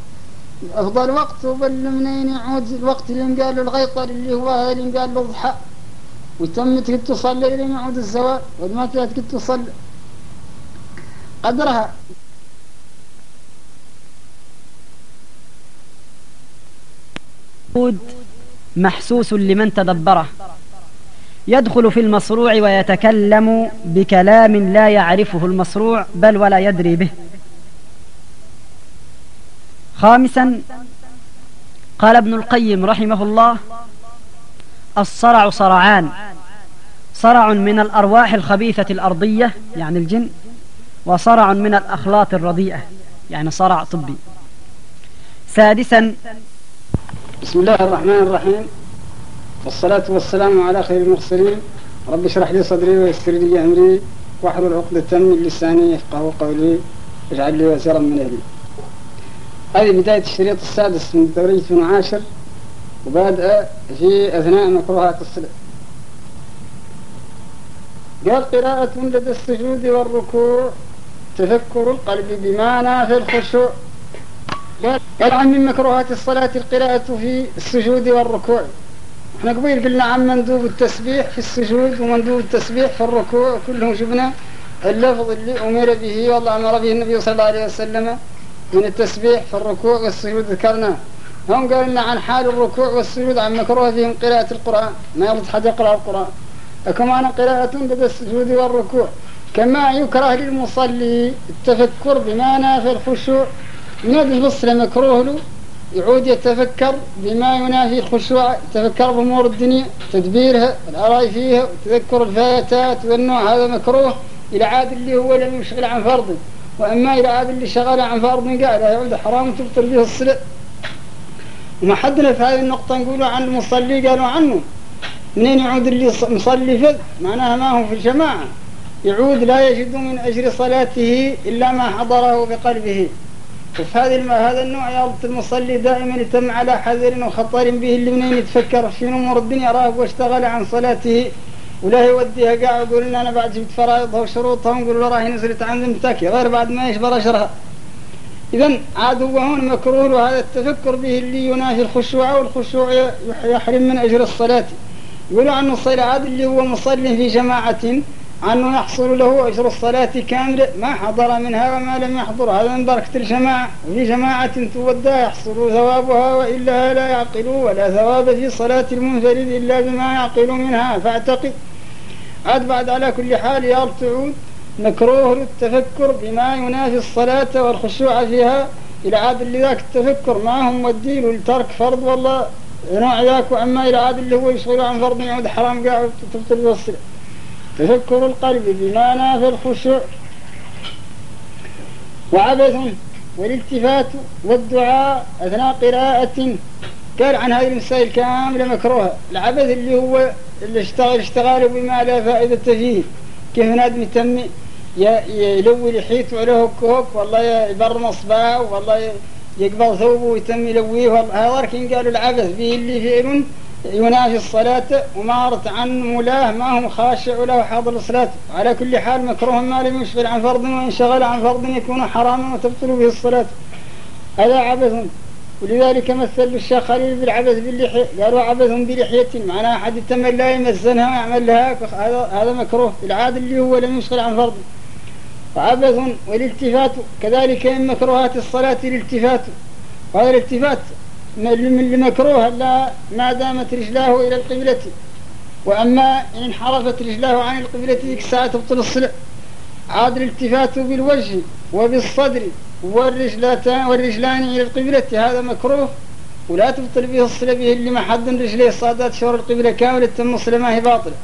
أفضل وقت. وبل منين يعود الوقت؟ اللي قال له الغيطر اللي هو هذا اللي قال له الضحى. وتم تصلي لين يعود الزوال وما تلات تصلي قدرها. محسوس لمن تدبره. يدخل في المصروع ويتكلم بكلام لا يعرفه المصروع بل ولا يدري به. خامسا قال ابن القيم رحمه الله الصرع صرعان. صرع من الأرواح الخبيثة الأرضية يعني الجن وصرع من الأخلاط الرديئة يعني صرع طبي. سادسا بسم الله الرحمن الرحيم. والصلاة والسلام على خير المرسلين. رب اشرح لي صدري ويسر لي أمري. واحلل عقدة من لساني يفقه قولي. واجعل لي وزيرا من أهلي. هذه بداية الشريط السادس من دورية عاشر. وبادئة في أثناء مكروهات الصلاة قال قراءة لدى السجود والركوع. تفكر القلب بمعنى في الخشوع. عن من مكروهات الصلاة القراءة في السجود والركوع. إحنا قبيل قلنا عن مندوب التسبيح في السجود ومندوب التسبيح في الركوع. كلهم شفنا اللفظ اللي أمر به والله أمر به النبي صلى الله عليه وسلم من التسبيح في الركوع والسجود. ذكرناه هم قال لنا عن حال الركوع والسجود عن مكروه فيهم قراءة القرآن. ما يرد حد يقرأ القرآن. وكمان قراءة بدأ السجود والركوع. كما يكره للمصلي التفكر بما في الخشوع. ينادي الفصل مكروه له يعود يتفكر بما ينافي الخشوع يتفكر بأمور الدنيا تدبيرها الآراء فيها وتذكر الفاتات والنوع هذا مكروه. إلى عاد اللي هو لم يشغل عن فرض. وأما إلى عاد اللي شغل عن فرض قال يعود حرام تبطل به الصلاة وما حدنا في هذه النقطة نقولوا عن المصلي قالوا عنه. منين يعود اللي مصلي فذ؟ معناها ما هو في الجماعة. يعود لا يجد من أجر صلاته إلا ما حضره بقلبه. وفي هذه هذا النوع يا المصلي دائما يتم على حذر وخطر به اللي منين يتفكر في أمور الدنيا راه واشتغل عن صلاته ولا يوديها قاع يقول إن أنا بعد جبت فرائضها وشروطها ونقول له راهي نزلت عند متكي غير بعد ما يشبر اشرها اذا عاد هو هون مكروه وهذا التفكر به اللي ينافي الخشوع والخشوع يحرم من أجر الصلاة. يقولوا عنه الصلاة عاد اللي هو مصلي في جماعة عنه يحصل له أجر الصلاة كاملة ما حضر منها وما لم يحضر. هذا من بركة الجماعة. وفي جماعة تودى يحصل ثوابها وإلا لا يعقل ولا ثواب في صلاة المنفرد إلا بما يعقل منها. فاعتقد عاد بعد على كل حال يا تعود مكروه التفكر بما ينافي الصلاة والخشوع فيها. إلى عاد اللي ذاك التفكر. ما هم ودين لترك فرض؟ والله نوع ذاك وأما عاد اللي هو يشغل عن فرض يعود حرام قاعد تبطل بالصلاة تفكر القلب بمعنى في الخشوع. وعبث والالتفات والدعاء أثناء قراءة قال عن هذه المسائل كاملة مكروهة. العبث اللي هو اللي اشتغل اشتغاله بما لا فائدة فيه. كيف نادم يتم يلوي لحيته عليه كوك والله يبرم اصبعه والله يقبل ثوبه ويتم يلويه. هذا قالوا العبث به اللي فعل ينافي الصلاة ومارت عن مولاه ما هو خاشع له حاضر الصلاة. على كل حال مكروه ما لم يشغل عن فرض وإن شغل عن فرض يكون حراما وتبطل به الصلاة. هذا عبث. ولذلك مثل الشيخ خليل بالعبث باللحية. قالوا عبث بلحية معناها أحد يتم لا يمزنها ويعمل لها هذا هذا مكروه. العاد اللي هو لم يشغل عن فرض. وعبث والالتفات. كذلك من مكروهات الصلاة الالتفات وهذا الالتفات من المكروه لا ما دامت رجلاه إلى القبلة. وأما إن انحرفت رجلاه عن القبلة ذيك الساعة تبطل الصلاة عاد الالتفات بالوجه وبالصدر والرجلتان والرجلان إلى القبلة. هذا مكروه. ولا تبطل به الصلاة به اللي ما حد رجليه. صادات شور القبلة كاملة تم الصلاة ما هي باطلة.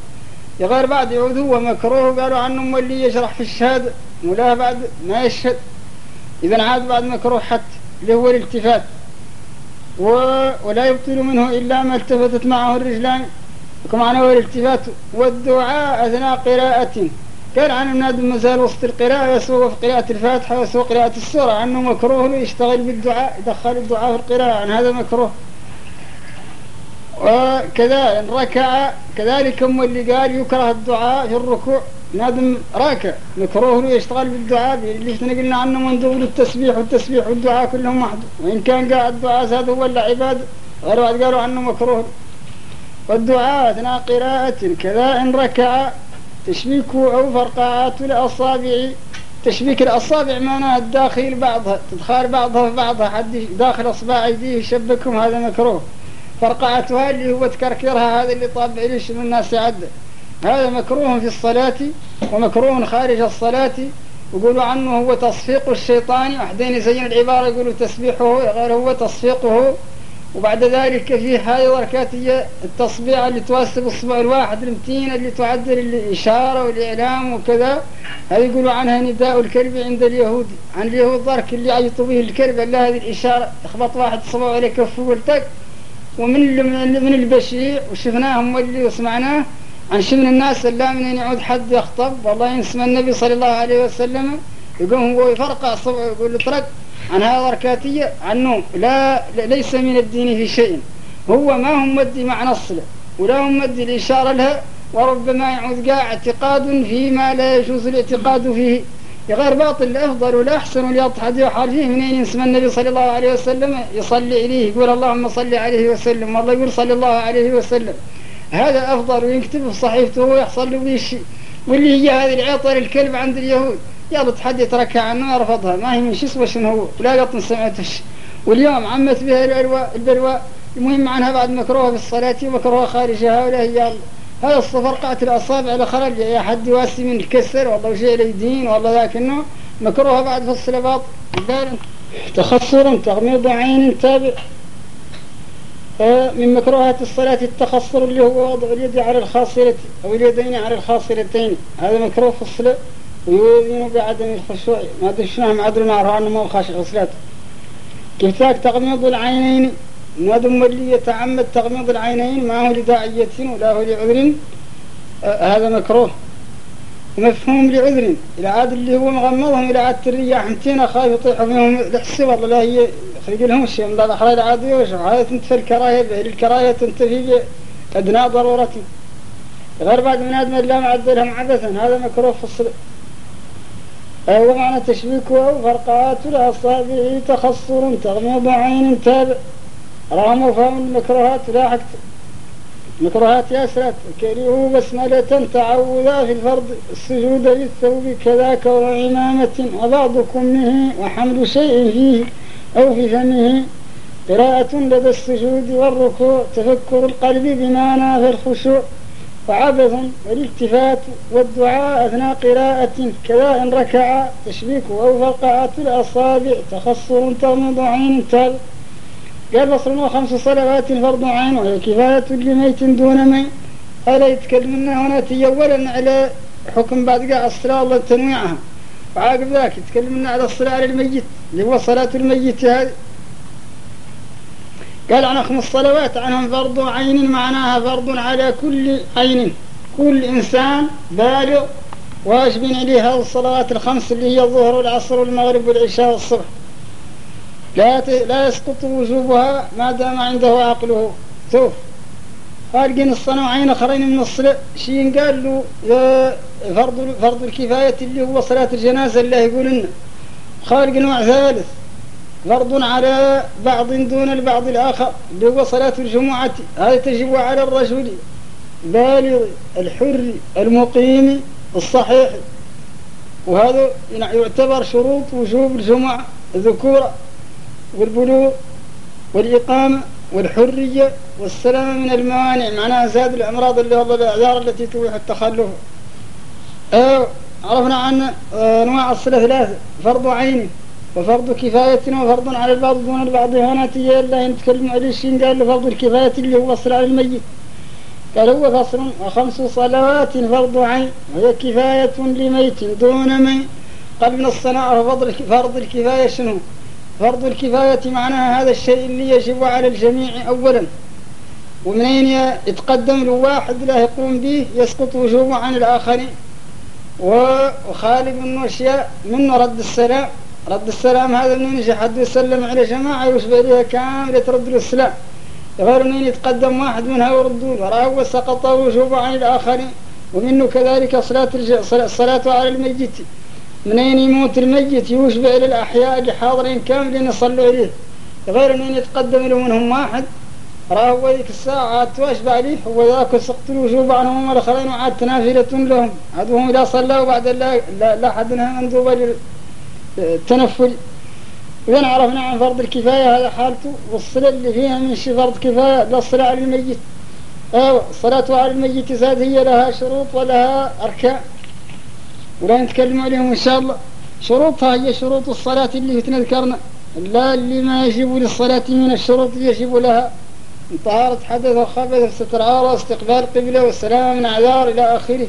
غير بعد يعود هو مكروه قالوا عنه مولي يشرح في الشهادة ولا بعد ما يشهد. إذا عاد بعد مكروه حتى اللي هو الالتفات. ولا يبطل منه إلا ما التفتت معه الرجلان. هو الالتفات والدعاء أثناء قراءة. قال عن الناد مازال وسط القراءة يسوق في قراءة الفاتحة ويسوق قراءة السورة عنه مكروه يشتغل بالدعاء يدخل الدعاء في القراءة عن هذا مكروه. وكذا ركع. كذلك هم اللي قال يكره الدعاء في الركوع. نادم راكع. مكروه له يشتغل بالدعاء. اللي إحنا قلنا عنه منذ التسبيح والتسبيح والدعاء كلهم محدود وإن كان قاعد الدعاء هذا هو العباد غير بعد قالوا عنه مكروه. والدعاء أثناء قراءة. كذا إن ركع. تشبيك أو فرقعات الأصابع. تشبيك الأصابع معناها الداخل بعضها. تدخل بعضها في بعضها. حد داخل أصبع أيديه يشبكهم. هذا مكروه. فرقعتها اللي هو تكركرها هذا اللي طابع ليش من الناس يعدل هذا مكروه في الصلاة ومكروه خارج الصلاة. يقولوا عنه هو تصفيق الشيطان. وحدين يزين العبارة يقولوا تسبيحه غير هو تصفيقه. وبعد ذلك في هذه الركعات هي التصبيع اللي تواسب الصبع الواحد المتين اللي تعدل الإشارة والإعلام وكذا. هذه يقولوا عنها نداء الكلب عند اليهود. عن اليهود ذاك اللي يعيطوا به الكلب الله هذه الإشارة يخبط واحد صبعه على كفه والتك ومن من البشيع وشفناهم واللي وسمعناه عن شمن الناس لا من يعود حد يخطب. والله ينسمى النبي صلى الله عليه وسلم يقوم هو يفرقع صبعه يقول له ترك عن هذا ركاتية عنه. لا ليس من الدين في شيء. هو ما هم مدي معنى الصلة ولا هم مدي الإشارة لها وربما يعود قاع اعتقاد فيما لا يجوز الاعتقاد فيه. غير باطل الأفضل والأحسن واللي يضحد يحال فيه منين يسمى النبي صلى الله عليه وسلم؟ يصلي إليه يقول اللهم صل عليه وسلم والله يقول صلى الله عليه وسلم. هذا أفضل ويكتب في صحيفته ويحصل له به الشيء واللي هي هذه العطر الكلب عند اليهود. يلا تحدي يتركها عنه يرفضها ما هي من شو شنو هو؟ ولا قط سمعتش. واليوم عمت بها البلوى المهم عنها بعد مكروه في الصلاة ومكروه خارجها ولا هي. هذا الصفر قعت الأصابع على خرج يا حد واسي من الكسر والله وشيء اليدين والله لكنه مكروه بعد في الصلاة تخصر تغميض عين تابع. من مكروهات الصلاة التخصر اللي هو وضع اليد على الخاصرة أو اليدين على الخاصرتين. هذا مكروه في الصلاة. ويؤذن بعدم الخشوع. ما أدري شنو معدل نعرف عنه ما هو خاشع صلاته كيف تغميض العينين؟ ما دم اللي يتعمد تغميض العينين ما هو لداعية ولا هو لعذر. آه هذا مكروه. مفهوم لعذر. إلى عاد اللي هو مغمضهم إلى عاد الرياح. متينا خايف يطيحوا فيهم الحسي والله هي خلق لهم شيء. من الأحرار العادية وشو هذا تنتفي الكراهية الكراهية تنتفي أدنى ضرورة. غير بعد من هذا لا معدلهم عبثا. هذا مكروه في الصلاة ومعنى تشبيكه فرقات الأصابع تخصر. تغميض عين تابع. رغم فهم المكروهات لاحقت مكروهات ياسرات كرهوا بسملة تعوذا في الفرض. السجود بالثوب كذاك وعمامة وبعض كمه وحمل شيء فيه أو في فمه. قراءة لدى السجود والركوع تفكر القلب بمعنى في الخشوع. وعبث والالتفات والدعاء أثناء قراءة كذا إن ركع تشبيك أو فرقعة الأصابع تخصر تغمض عين تال قال بصر وخمس صلوات فرض عين وهي كفاية لميت دون مين هذا يتكلمنا هنا أولا على حكم بعد قاع الصلاة الله تنويعها. وعاقب ذاك يتكلمنا على الصلاة على الميت اللي هو صلاة الميت هذه. قال عن خمس صلوات عنهم فرض عين معناها فرض على كل عين. كل إنسان بالغ واجب عليه هذه الصلوات الخمس اللي هي الظهر والعصر والمغرب والعشاء والصبح. لا لا يسقط وجوبها ما دام عنده عقله. شوف خارجين الصنوعين اخرين من الصلاة شين قال له فرض فرض الكفاية اللي هو صلاة الجنازة اللي يقول لنا خارج نوع ثالث. فرض على بعض دون البعض الآخر اللي هو صلاة الجمعة. هذا تجب على الرجل بالغ الحر المقيم الصحيح. وهذا يعتبر شروط وجوب الجمعة الذكورة والبلوغ والإقامة والحرية والسلامة من الموانع معناها زاد الأمراض اللي هو الأعذار التي تبيح التخلف. أه عرفنا عن أنواع الصلاة ثلاثة فرض عين وفرض كفاية وفرض على البعض دون البعض. هنا تجي الله نتكلم على الشين قال فرض الكفاية اللي هو الصلاة على الميت. قال هو فصل وخمس صلوات فرض عين وهي كفاية لميت دون من. الصناعة فرض الكفاية شنو؟ فرض الكفاية معناها هذا الشيء اللي يجب على الجميع أولا. ومنين يتقدم له واحد لا يقوم به يسقط وجوبه عن الآخرين وخالي منه أشياء منه رد السلام. رد السلام هذا من يجي حد يسلم على جماعة يشبه لها كاملة له السلام غير من يتقدم واحد منها وردوا وراه وسقط وجوبه عن الآخرين ومنه كذلك صلاة الصلاة على الميت. منين يموت الميت يشبه للأحياء اللي حاضرين كاملين يصلوا عليه غير من يتقدم له منهم واحد. راه ذيك الساعة عاد تواشب عليه. هو ذاك سقط الوجوب عنهم الآخرين وعاد تنافلة لهم. عادهم إذا صلوا بعد لا لا, لا حد مندوبة التنفل إذا عرفنا عن فرض الكفاية؟ هذا حالته. والصلة اللي فيها من فرض كفاية؟ للصلاة على الميت. الصلاة على الميت زاد هي لها شروط ولها أركان. ولا نتكلم عليهم إن شاء الله. شروطها هي شروط الصلاة اللي تنذكرنا لا اللي ما يجب للصلاة من الشروط يجب لها. من طهارة حدث وخبث وستر عارة واستقبال قبلة والسلام من أعذار إلى آخره.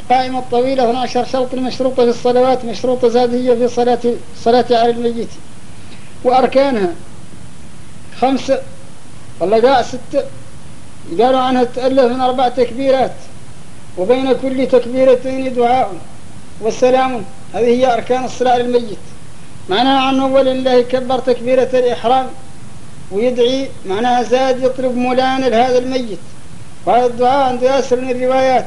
القائمة الطويلة 12 شرط المشروطة في الصلوات مشروطة زاد هي في صلاة صلاة على الميت. وأركانها. خمسة. ولا جاء ستة. قالوا عنها تألف من أربع تكبيرات. وبين كل تكبيرتين دعاء. والسلام هذه هي أركان الصلاة على الميت معناها أنه أولا الله يكبر تكبيرة الإحرام ويدعي معناها زاد يطلب مولانا لهذا الميت. وهذا الدعاء عند ياسر من الروايات.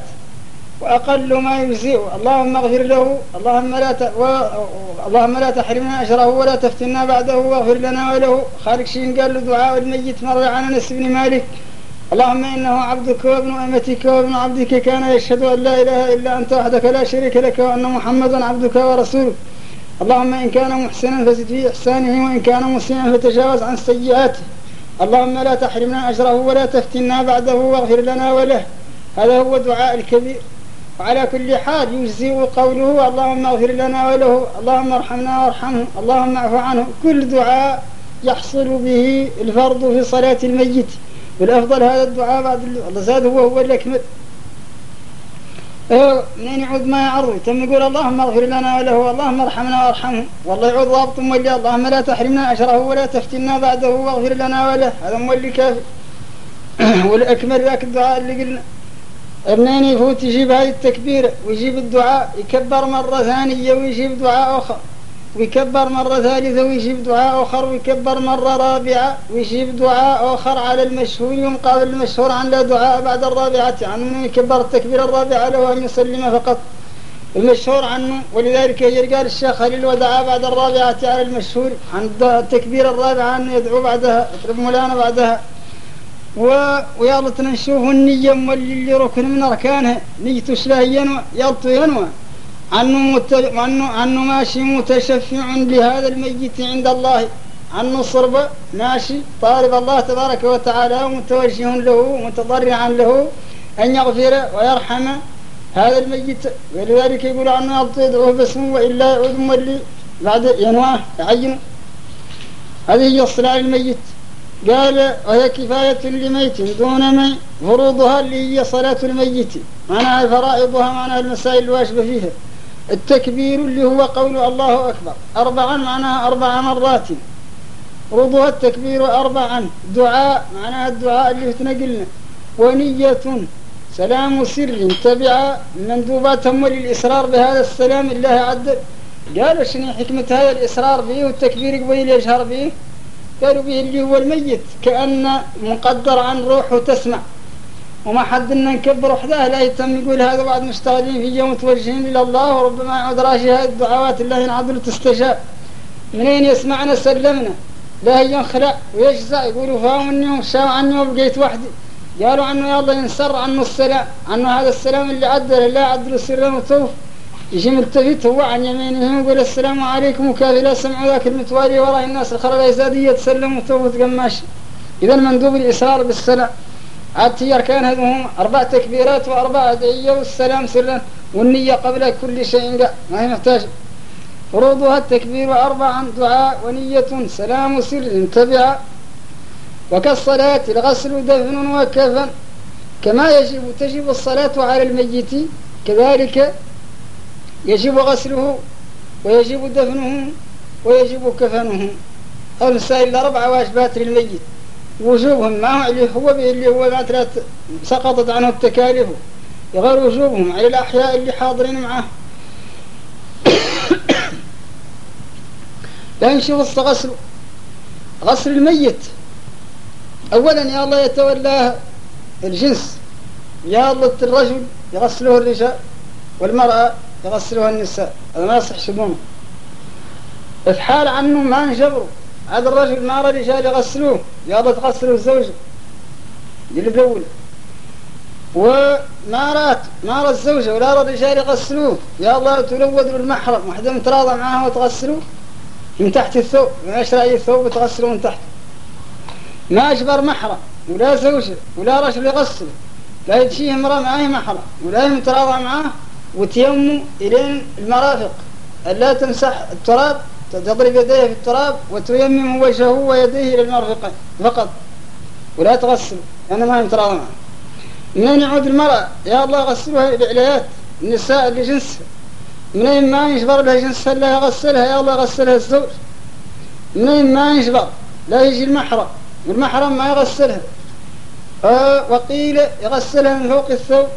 وأقل ما يجزئ اللهم اغفر له اللهم لا ت... و... اللهم لا تحرمنا أجره ولا تفتنا بعده واغفر لنا وله. خالق شين قال له دعاء الميت مر عن أنس بن مالك. اللهم إنه عبدك وابن أمتك وابن عبدك كان يشهد أن لا إله إلا أنت وحدك لا شريك لك وأن محمدا عبدك ورسولك. اللهم إن كان محسنا فزد في إحسانه وإن كان مسيئا فتجاوز عن سيئاته. اللهم لا تحرمنا أجره ولا تفتنا بعده واغفر لنا وله. هذا هو دعاء الكبير. وعلى كل حال يجزئ قوله اللهم اغفر لنا وله. اللهم ارحمنا وارحمه. اللهم اعف عنه. كل دعاء يحصل به الفرض في صلاة الميت. والأفضل هذا الدعاء بعد الله زاد هو هو الأكمل أيوه منين يعود ما يعرض؟ تم يقول اللهم اغفر لنا وله اللهم ارحمنا وارحمه. والله يعود ضابط مولي اللهم لا تحرمنا أجره ولا تفتنا بعده واغفر لنا وله. هذا مولي كافي والأكمل ذاك الدعاء اللي قلنا. اثنين يفوت يجيب هذه التكبيرة ويجيب الدعاء يكبر مرة ثانية ويجيب دعاء آخر. ويكبر مرة ثالثة ويجيب دعاء آخر ويكبر مرة رابعة ويجيب دعاء آخر على المشهور يقابل المشهور عن لا دعاء بعد الرابعة عنه يكبر التكبيرة الرابعة له أن يسلم فقط. المشهور عنه ولذلك قال الشيخ خليل ودعا بعد الرابعة على المشهور عن التكبيرة الرابعة أنه يدعو بعدها يطلب مولانا بعدها. و... ويلا نشوف النية مولي اللي ركن من أركانها شلا ينوى يلطو ينوى. عنه ماشي متشفع لهذا الميت عند الله. عنه صربة ماشي طالب الله تبارك وتعالى ومتوجه له متضرعا له أن يغفر ويرحم هذا الميت. ولذلك يقول عنه يدعوه باسمه وإلا يعود مولي بعد ينواه يعينه هذه هي الصلاة للميت. قال وهي كفاية لميت دون مي فروضها اللي هي صلاة الميت. معناها فرائضها معناها المسائل الواجبة فيها. التكبير اللي هو قول الله أكبر. أربعا معناها أربع مرات. فروضها التكبير أربعا. دعاء معناها الدعاء اللي تنقلنا. ونية سلام سر. تبع مندوبات هم للإصرار بهذا السلام الله عد قالوا شنو حكمة هذا الإصرار به والتكبير قبيل يجهر به؟ قالوا به اللي هو الميت. كأن مقدر عن روحه تسمع. وما حد إن نكبر وحده لا يتم يقول هذا بعد مشتغلين في يوم متوجهين إلى الله وربما يعود راشي هذه الدعوات الله ينعدل تستجاب منين يسمعنا سلمنا؟ لا ينخلع ويجزع يقولوا فاهمني وشاو عني وبقيت وحدي. قالوا عنه يلا ينسر عنه السلام عنه هذا السلام اللي عدل لا عدل سرا وتوف. يجي ملتفت هو عن يمينه يقول السلام عليكم وكافي لا سمعوا ذاك المتوالي وراء الناس الخرى يزادية تسلم وتوفت قماش إذا مندوب الإصرار بالسلام. عاد أركان هذهم أربع تكبيرات وأربع أدعية والسلام سرا والنية قبل كل شيء. ما هي محتاج فروضها التكبير أربعا دعاء ونية سلام سر تبع. وكالصلاة الغسل دفن وكفن. كما يجب تجب الصلاة على الميت. كذلك يجب غسله ويجب دفنه ويجب كفنه. المسائل الأربعة واجبات للميت. وجوبهم ما هو اللي هو اللي هو ما سقطت عنه التكاليف. غير وجوبهم على الأحياء اللي حاضرين معه. لا نشوف غسل غسل الميت. أولا يا الله يتولاه الجنس. يا الله الرجل يغسله الرجال والمرأة يغسلها النساء. هذا ما يصح شبونه في حال عنه ما انجبروا هذا الرجل ما رأى رجال يغسلوه يلا تغسلوا الزوجة دي الأولى وما رأت ما رأى الزوجة ولا رأى الرجال يغسلوه يا الله تلوذ المحرم. وحدهم تراضى معاه وتغسلوه. من تحت الثوب. من أشرع أي ثوب تغسله من تحت. ما أجبر محرم. ولا زوجة ولا رجل يغسله لا تجيه امرأة معاه محرم. ولا متراضع معاه وتيمم إلين المرافق. ألا تمسح التراب؟ تضرب يديه في التراب وتيمم وجهه ويديه إلى المرفقين فقط. ولا تغسل أنا ما متراضع معه. منين يعود المرأة؟ يا الله غسلوها العليات النساء اللي جنسها منين ما يجبر لها جنسها لا يغسلها يا الله غسلها الزوج. منين ما يجبر لا يجي المحرم. والمحرم ما يغسلها. آه وقيل يغسلها من فوق الثوب.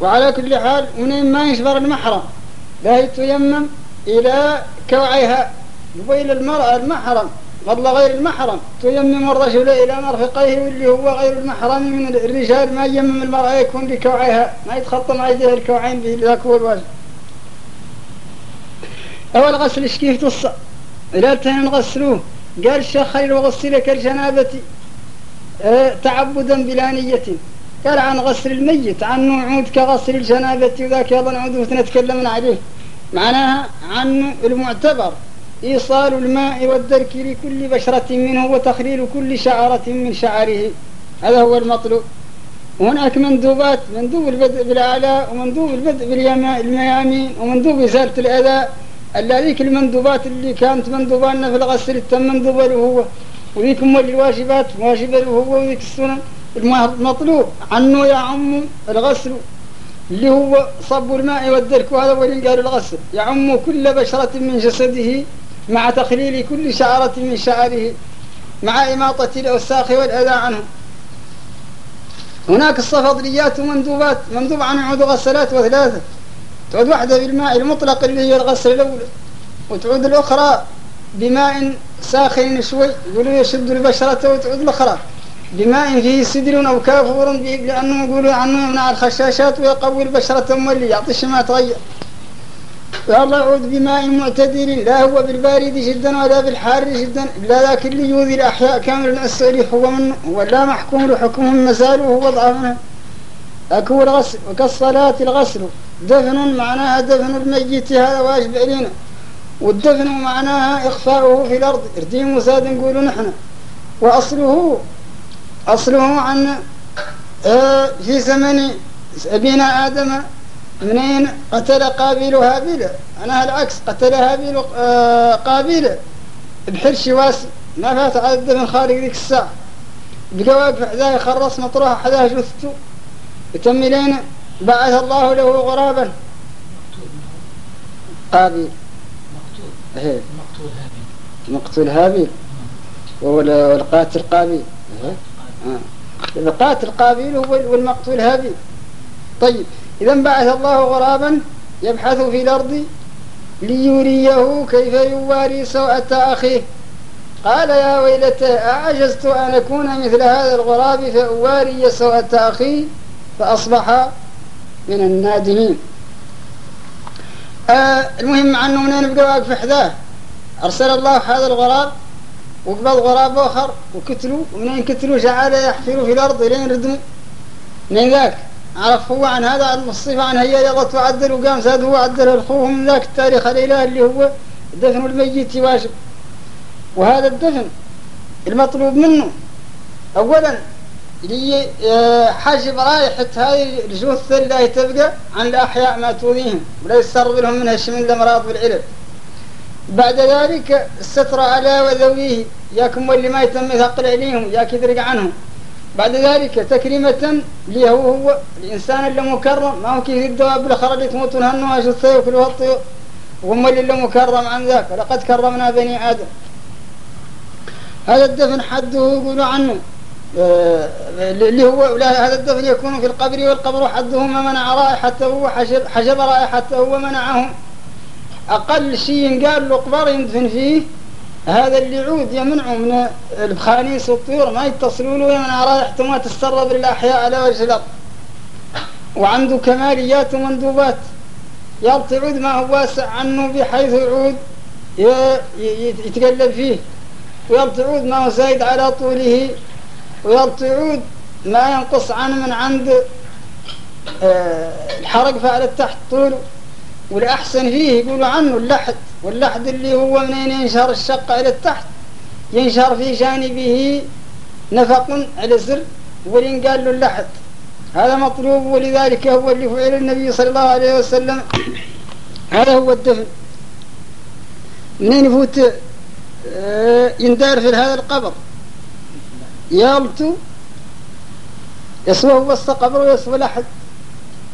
وعلى كل حال منين ما يجبر المحرم؟ لا يتيمم إلى كوعيها. يبين المرأة المحرم قبل غير المحرم. تيمم الرجل إلى مرفقيه واللي هو غير المحرم من الرجال ما يمم المرأة يكون بكوعيها. ما يتخطى مع يديه الكوعين به ذاك هو الواجب أول غسل كيف تص؟ إلى نغسلوه قال الشيخ خليل وغسلك الجنابة أه تعبدا بلا نية. قال عن غسل الميت عن نعود كغسل الجنابة. وذاك أيضا نعود نتكلم عليه. معناها عن المعتبر إيصال الماء والدرك لكل بشرة منه وتخليل كل شعرة من شعره. هذا هو المطلوب. وهناك مندوبات مندوب البدء بالأعلى ومندوب البدء بالميامين ومندوب إزالة الأذى ذيك المندوبات اللي كانت مندوبة لنا في الغسل التم مندوبة له هو. وذيك الواجبات واجبة له هو وذيك السنن. المطلوب عنه يعم الغسل. اللي هو صب الماء والدرك وهذا اللي قالوا الغسل. يعم كل بشرة من جسده مع تخليل كل شعرة من شعره مع إماطة الأوساخ والأذى عنه. هناك الصفضليات ومندوبات مندوب عن عود غسلات وثلاثة. تعود واحدة بالماء المطلق اللي هي الغسل الأولى وتعود الأخرى بماء ساخن شوي يقولوا يشد البشرة وتعود الأخرى. بماء فيه سدر أو كافور لأنه يقولوا عنه يمنع الخشاشات ويقوي البشرة اللي يعطي ما تغير والله يعود بماء معتدل لا هو بالبارد جدا ولا بالحار جدا لا ذاك اللي يؤذي الأحياء كامل السؤال هو منه ولا محكوم له حكم المزال وهو ضعف منه أكو الغسل وكالصلاة الغسل دفن معناها دفن الميت هذا واجب علينا. والدفن معناها إخفاؤه في الأرض ارديم وساد نقول نحن وأصله أصله عن آه، في زمن أبينا آدم منين قتل قابيل هابيل. أنا العكس قتل هابيل آه، قابيل. بحرش واسع ما فات على الدفن خارج ذيك الساعة. واقف حذاه يخرص مطروح حذاه جثته يتم لين بعث الله له غرابا. قابيل. مقتول إيه. مقتول هابيل. مقتول هابيل. والقاتل قابيل. إيه. القاتل قابيل والمقتول هابيل طيب إذا بعث الله غرابا يبحث في الأرض ليريه كيف يواري سوءة أخيه. قال يا ويلتى أعجزت أن أكون مثل هذا الغراب فأواري سوءة أخي فأصبح من النادمين. آه المهم عنه من نبقى واقف حذاه أرسل الله هذا الغراب وقبض غراب آخر وكتلوا ومنين كتلوا جعل يحفروا في الأرض لين ردموا من ذاك عرف هو عن هذا الصفة عن هي يغط وعدل وقام زاد هو عدل الخوف من ذاك التاريخ الإله اللي هو دفن الميت واجب. وهذا الدفن المطلوب منه أولا اللي آه، حجب رائحة هذه الجثة اللي تبقى عن الأحياء ما تؤذيهم ولا يسترب لهم منها شيء من الأمراض والعلل بعد ذلك الستر على وذويه ياكم واللي ما يتم يثقل عليهم ياك يدرق عنهم. بعد ذلك تكريمة ليه هو الإنسان اللي مكرم ما هو كيف الدواب اللي خرجت تموت هنوها جثة وكلها الطيور وهم اللي مكرم عن ذاك لقد كرمنا بني آدم. هذا الدفن حده يقولوا عنه آه، اللي هو هذا الدفن يكون في القبر والقبر حده ما منع رائحته هو حجب, حجب رائحته ومنعهم. أقل شيء قال له قبر يندفن فيه هذا اللي عود يمنعه من البخانيس والطيور ما يتصلوا له يمنع رائحته ما تسترب للأحياء على وجه الأرض. وعنده كماليات ومندوبات يعطي عود ما هو واسع عنه بحيث العود يتقلب فيه. ويعطي عود ما هو زايد على طوله ويعطي عود ما ينقص عنه من عند آه، الحرق فعلى تحت طوله والأحسن فيه يقولوا عنه اللحد واللحد اللي هو منين ينشر الشق إلى التحت؟ ينشر في جانبه نفق على زر ولين قال له اللحد. هذا مطلوب ولذلك هو اللي فعل النبي صلى الله عليه وسلم. هذا هو الدفن. منين يفوت؟ آه، يندار في هذا القبر. يالتو يسوى وسط قبر ويسوى لحد.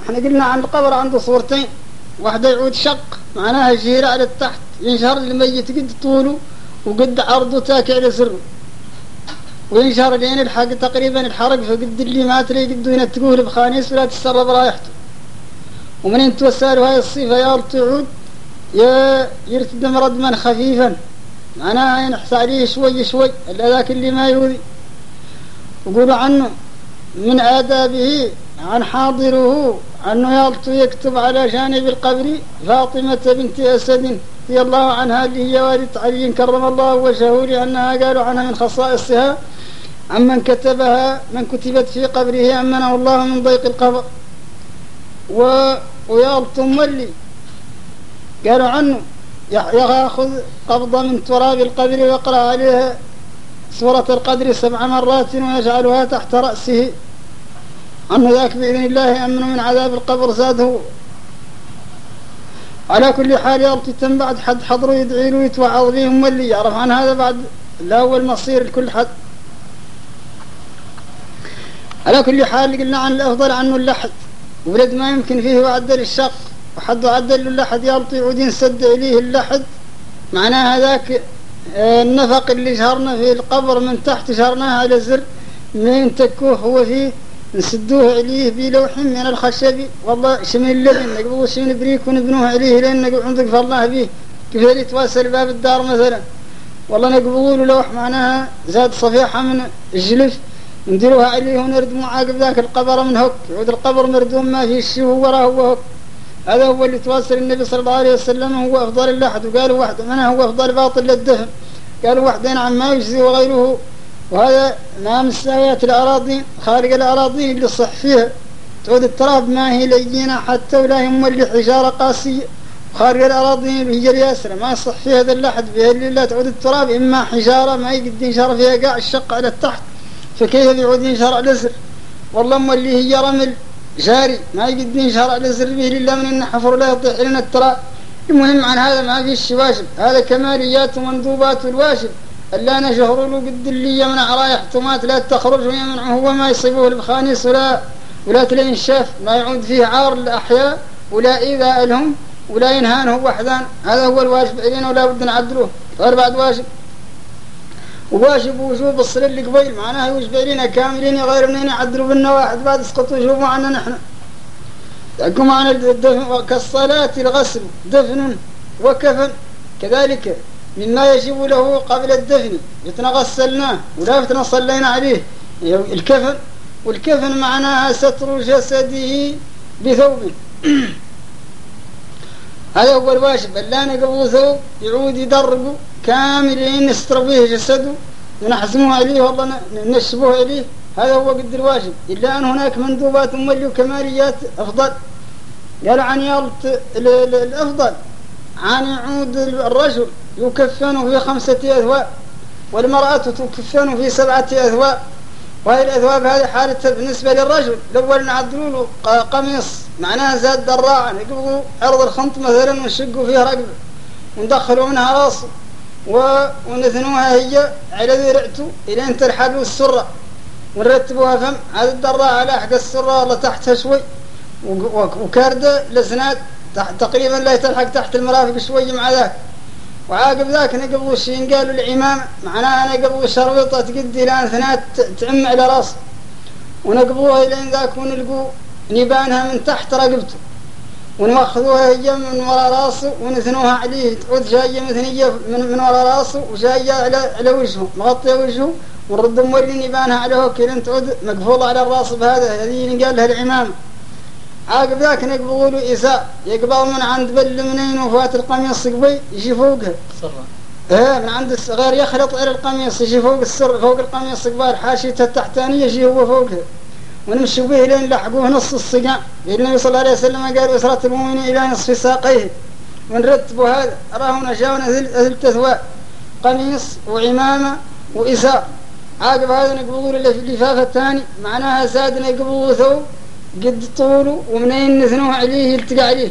إحنا قلنا عن القبر عنده صورتين. واحدة يعود شق معناها جيرة على التحت ينشر الميت قد طوله وقد عرضه تاكي على سره وينشر لين الحق تقريبا الحرق فقد اللي ما تري قد ينتقوه بخانيس ولا تسرب رايحته. ومن انت وسالوا هاي الصفة يا تعود يا يرتدم ردما خفيفا. معناها ينحس عليه شوي شوي إلا ذاك اللي ما يؤذي وقولوا عنه من آدابه عن حاضره أنه يلطو يكتب على جانب القبر فاطمة بنت أسد رضي الله عنها اللي هي والدة علي كرم الله وجهه لأنها قالوا عنها من خصائصها. عمن كتبها من كتبت في قبره أمنه الله من ضيق القبر. و... ويلطو مولي. قالوا عنه يأخذ قبضة من تراب القبر ويقرأ عليها سورة القدر سبع مرات ويجعلها تحت رأسه. عنه ذاك بإذن الله أمن من عذاب القبر زاده على كل حال يلطي تم بعد حد حضره يدعي له ويتوعظ بهم واللي يعرف عن هذا بعد لا هو المصير لكل حد. على كل حال قلنا عن الأفضل عنه اللحد. ولد ما يمكن فيه وعدل الشق وحد عدل اللحد يلطي يعود ينسد إليه اللحد. معناه هذاك آه، النفق اللي شهرنا في القبر من تحت شهرناه على زر من تكوه هو فيه نسدوه عليه بلوح من الخشب. والله شمن اللبن نقبضوا شمن بريك ونبنوه عليه لأن عندك فالله به. كيف اللي تواسل باب الدار مثلا؟ والله نقبضوا له لوح معناها زاد صفيحة من الجلف. نديروها عليه ونردموا عاقب ذاك القبر من هك يعود القبر مردوم ما فيه الشيء وراه هو هك هذا هو اللي تواصل النبي صلى الله عليه وسلم هو أفضل اللحد وقالوا واحد منها هو أفضل باطل للدهن قالوا واحدين عن ما يجزي وغيره. وهذا ما مستويات الأراضي خارج الأراضي اللي صح فيها. تعود التراب ما هي لينة حتى ولا هم اللي حجارة قاسية. خارج الأراضي اللي هي الياسرة ما صح فيها ذا اللحد. اللي لا تعود التراب إما حجارة ما يقد ينشر فيها قاع الشق على التحت. فكيف يعود ينشر على الأزر والله أم اللي هي رمل جاري ما يقد ينشر على الأزر به إلا من إن حفر لا يطيح لنا التراب. المهم عن هذا ما فيش واجب. هذا كماليات ومندوبات الواجب. ألا نجهر له قد اللي يمنع رايحتمات لا تخرج ويمنعه هو ما يصيبه البخانيس ولا ولا تلاقي شاف ما يعود فيه عار الأحياء ولا إيذاء لهم ولا ينهانه وحدان. هذا هو الواجب علينا ولا بد نعدلوه غير بعد واجب. وواجب وجوب الصلاة اللي قبيل. معناها يوجب علينا كاملين غير منين يعدلوا بنا واحد بعد اسقطوا وجوبوا عنا نحن. يحكم معنا الدفن كالصلاة الغسل دفن وكفن. كذلك مما يجب له قبل الدفن فتنا غسلناه ولا فتنا صلينا عليه. الكفن والكفن معناها ستر جسده بثوب. هذا هو الواجب. لا نقبض ثوب يعود يدرب كامل يستر به جسده ونحزمه عليه والله نشبه عليه. هذا هو قد الواجب. إلا أن هناك مندوبات مولي وكماليات أفضل. قال عن يالت الأفضل. عن يعود الرجل يكفن في خمسة أثواب والمرأة تكفن في سبعة أثواب وهي الأثواب هذه حالتها بالنسبة للرجل. الأول نعدلوا له قميص معناها زاد دراعا يقبضوا عرض الخنط مثلا ونشقوا فيه رقبة. وندخلوا منها راسه ونثنوها هي على ذرعته إلى أن ترحلوا السرة ونرتبوها فم. هذا الدراع على أحد السرة تحتها شوي. وكاردة لسناد تقريبا لا تلحق تحت المرافق شوي مع ذاك. وعاقب ذاك نقبضوا الشين قالوا العمامة معناها نقبضوا شربطة تقدي لأن ثنات تعم على راسه ونقبضوها لين ذاك ونلقوا نبانها من تحت رقبته. ونوخذوها هي من وراء رأسه ونثنوها عليه. تعود جاية مثنية من, من وراء رأسه وجاية على على وجهه مغطية وجهه ونرد مولي نبانها على هوكي. تعود مقفولة على الرأس بهذا هذه قال لها العمامة. نقبضوا له إساء. يقبض من عند بل منين وفات القميص قبي؟ يجي فوقها إيه من عند الصغير يخلط على القميص يجي فوق السر فوق القميص قبال. حاشيته التحتانية يجي هو فوقها ونمشي به لين لحقوه نص الصقام النبي صلى الله عليه وسلم قال أسرة المؤمن إلى نصف ساقيه. ونرتبوا هذا أراه هنا شاون أثلت أثواب قميص وعمامة وإساء. عاقب هذا نقبضوا اللفافة الثاني. معناها سادنا يقبضوا ثوب. قد طوله ومنين نثنوه عليه؟ يلتقى عليه.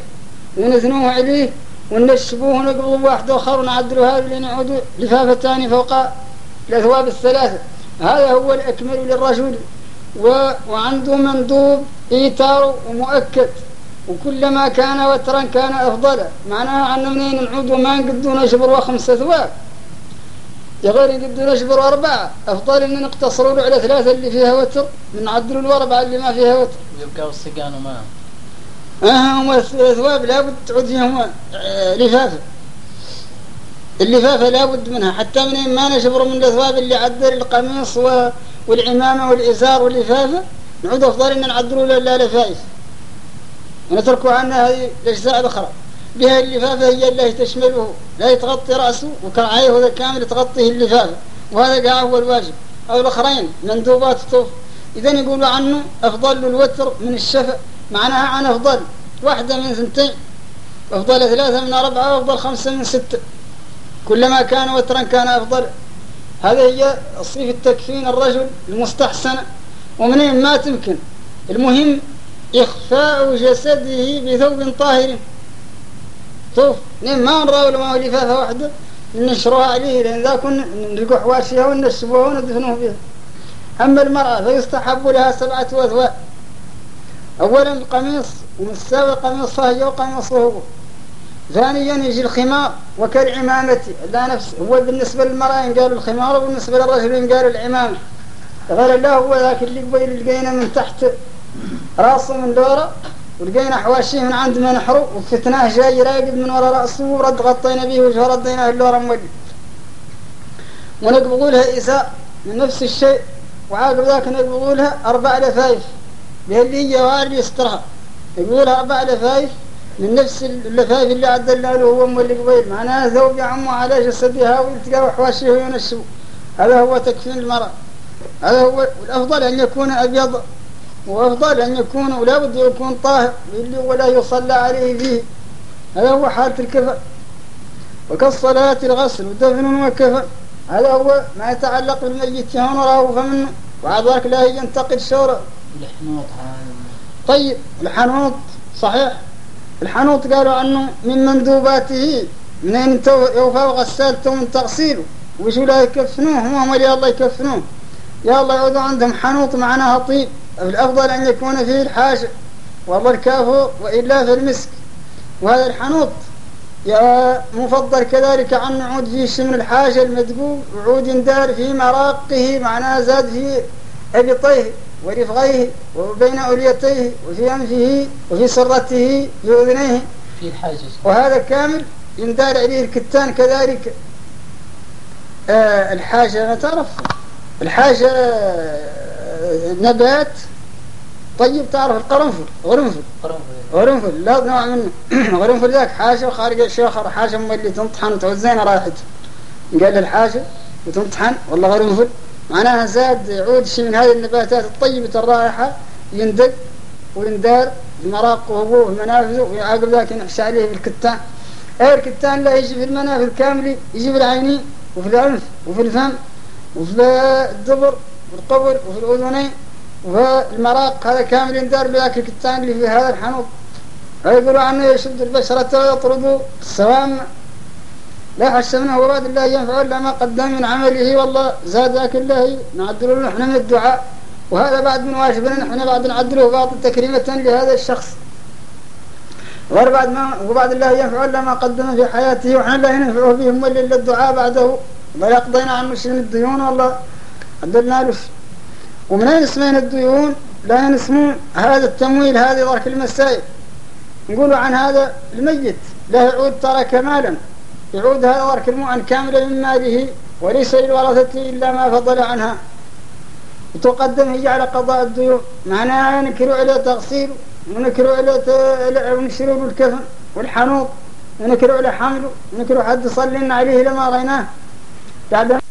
ونثنوه عليه ونشبوه ونقبضوا واحد آخر ونعدلوا هذا لفافة ثاني فوق الأثواب الثلاثة. هذا هو الأكمل للرجل. و... وعنده مندوب إيتار ومؤكد. وكلما كان وترا كان أفضل. معناها أن منين نعود وما نقدون شبر وخمسة ثواب غير يقدون شبر أربعة أفضل أن نقتصروا على ثلاثة اللي فيها وتر نعدلوا الأربعة اللي ما فيها وتر. يبقى السقان وما. آه هم الثواب لابد تعود فيهم آه، لفافة. اللفافة لابد منها. حتى من ما نشبر من الأثواب اللي عدل القميص والعمامة والإزار واللفافة نعود أفضل أن نعدلوا لا لفائف. ونتركوا عنها هذه الأجزاء الأخرى. بها اللفافة هي التي تشمله لا يتغطي رأسه وكرعيه هذا كامل تغطيه اللفافة. وهذا قاع هو الواجب. أو الآخرين مندوبات الطوف. إذا يقولوا عنه أفضل الوتر من الشفع. معناها عن أفضل. واحدة من ثنتين. أفضل ثلاثة من أربعة وأفضل خمسة من ستة. كلما كان وترا كان أفضل. هذا هي صيف التكفين الرجل المستحسن ومنين ما تمكن. المهم إخفاء جسده بثوب طاهر. طوف نين ما نراو لما هو لفافة واحدة نشروها عليه لأن ذا كن نلقوا حواشيها ونشبوها وندفنوه بها أما المرأة فيستحب لها سبعة وثواء أولا القميص ومستوى قميص فهي وقميص هو. ثانيا يجي الخمار وكالعمامة لا نفس هو بالنسبة للمرأة قالوا الخمار وبالنسبة للرجل قالوا العمامة. غير الله هو ذاك اللي قبيل لقينا من تحت راسه من دورة. ولقينا حواشيه من عند منحره وفتناه جاي راقد من وراء رأسه ورد غطينا به وجهه رديناه اللورة مولي. ونقبضوا لها إساء من نفس الشيء وعاقب ذاك نقبضوا لها أربع لفايف. اللي هي وارد يسترها. يقولها أربع لفايف من نفس اللفايف اللي عدلنا له هو مولي قبيل. معناها ثوب يعموا على جسدها ويلتقى حواشيه وينشبوا هذا هو تكفين المرأة. هذا هو الأفضل أن يكون أبيض وأفضل أن يكون ولا بد يكون طاهر اللي ولا يصلى عليه فيه. هذا هو حالة الكفن وكالصلاة الغسل ودفن وكفن هذا هو ما يتعلق بالميت وراه فمنه وعاد ذلك لا ينتقد شوره الحنوط طيب الحنوط صحيح. الحنوط قالوا عنه من مندوباته منين يوفى غسالته من تغسيله. وشو لا يكفنوه؟ هم يا الله يكفنوه. يا الله يعودوا عندهم حنوط معناها طيب. الأفضل أن يكون فيه الحاشة والله الكافو وإلا في المسك. وهذا الحنوط يا مفضل كذلك عن عود فيه شمن الحاشة المدقوق وعود دار في مراقه معناه زاد في أبطيه ورفغيه وبين أوليتيه وفي أنفه وفي سرته في أذنيه. في الحاجز وهذا كامل يندار عليه الكتان كذلك. آه الحاجة ما تعرف. الحاجة نبات طيب تعرف القرنفل غرنفل. غرنفل لا نوع منه غرنفل ذاك حاجة وخارج الشيخ حاجة اللي تنطحن وتوزين رايحته قال الحاجة وتنطحن والله غرنفل. معناها زاد عود شيء من هذه النباتات الطيبة الرائحة يندق ويندار المراق وهو المنافذ ويعاقب ذاك ينحش عليه بالكتان. اي الكتان لا يجي في المنافذ كاملة يجي في العينين وفي الأنف وفي الفم. وفي الدبر والقبر وفي الأذنين وفي المراق هذا كامل يندار بذاك الكتان اللي في هذا الحنوط. يقولوا عنه يشد البشرة ويطرد السوام. لا حس منه وبعد الله ينفع إلا ما قدم من عمله والله زاد ذاك الله نعدل له نحن من الدعاء. وهذا بعد من واجبنا نحن بعد نعدله بعض تكريمة لهذا الشخص. غير بعد ما وبعد الله ينفع إلا ما قدم في حياته ونحن لا ينفعه بهم إلا الدعاء بعده. بل يقضينا عن من الديون والله. عدلنا له ومن أين اسمين الديون؟ لا اسمون هذا التمويل هذه ضرك المسائل. نقولوا عن هذا الميت. لا يعود ترك مالا يعود هذا ورك المؤن كاملا من ماله وليس للورثة إلا ما فضل عنها. وتقدم هي على قضاء الديون. معناها نكروا على تغسيل ونكروا على ونشروا الكفن والحنوط ونكروا على حمله ونكروا حد يصلي عليه لما رأيناه. بعد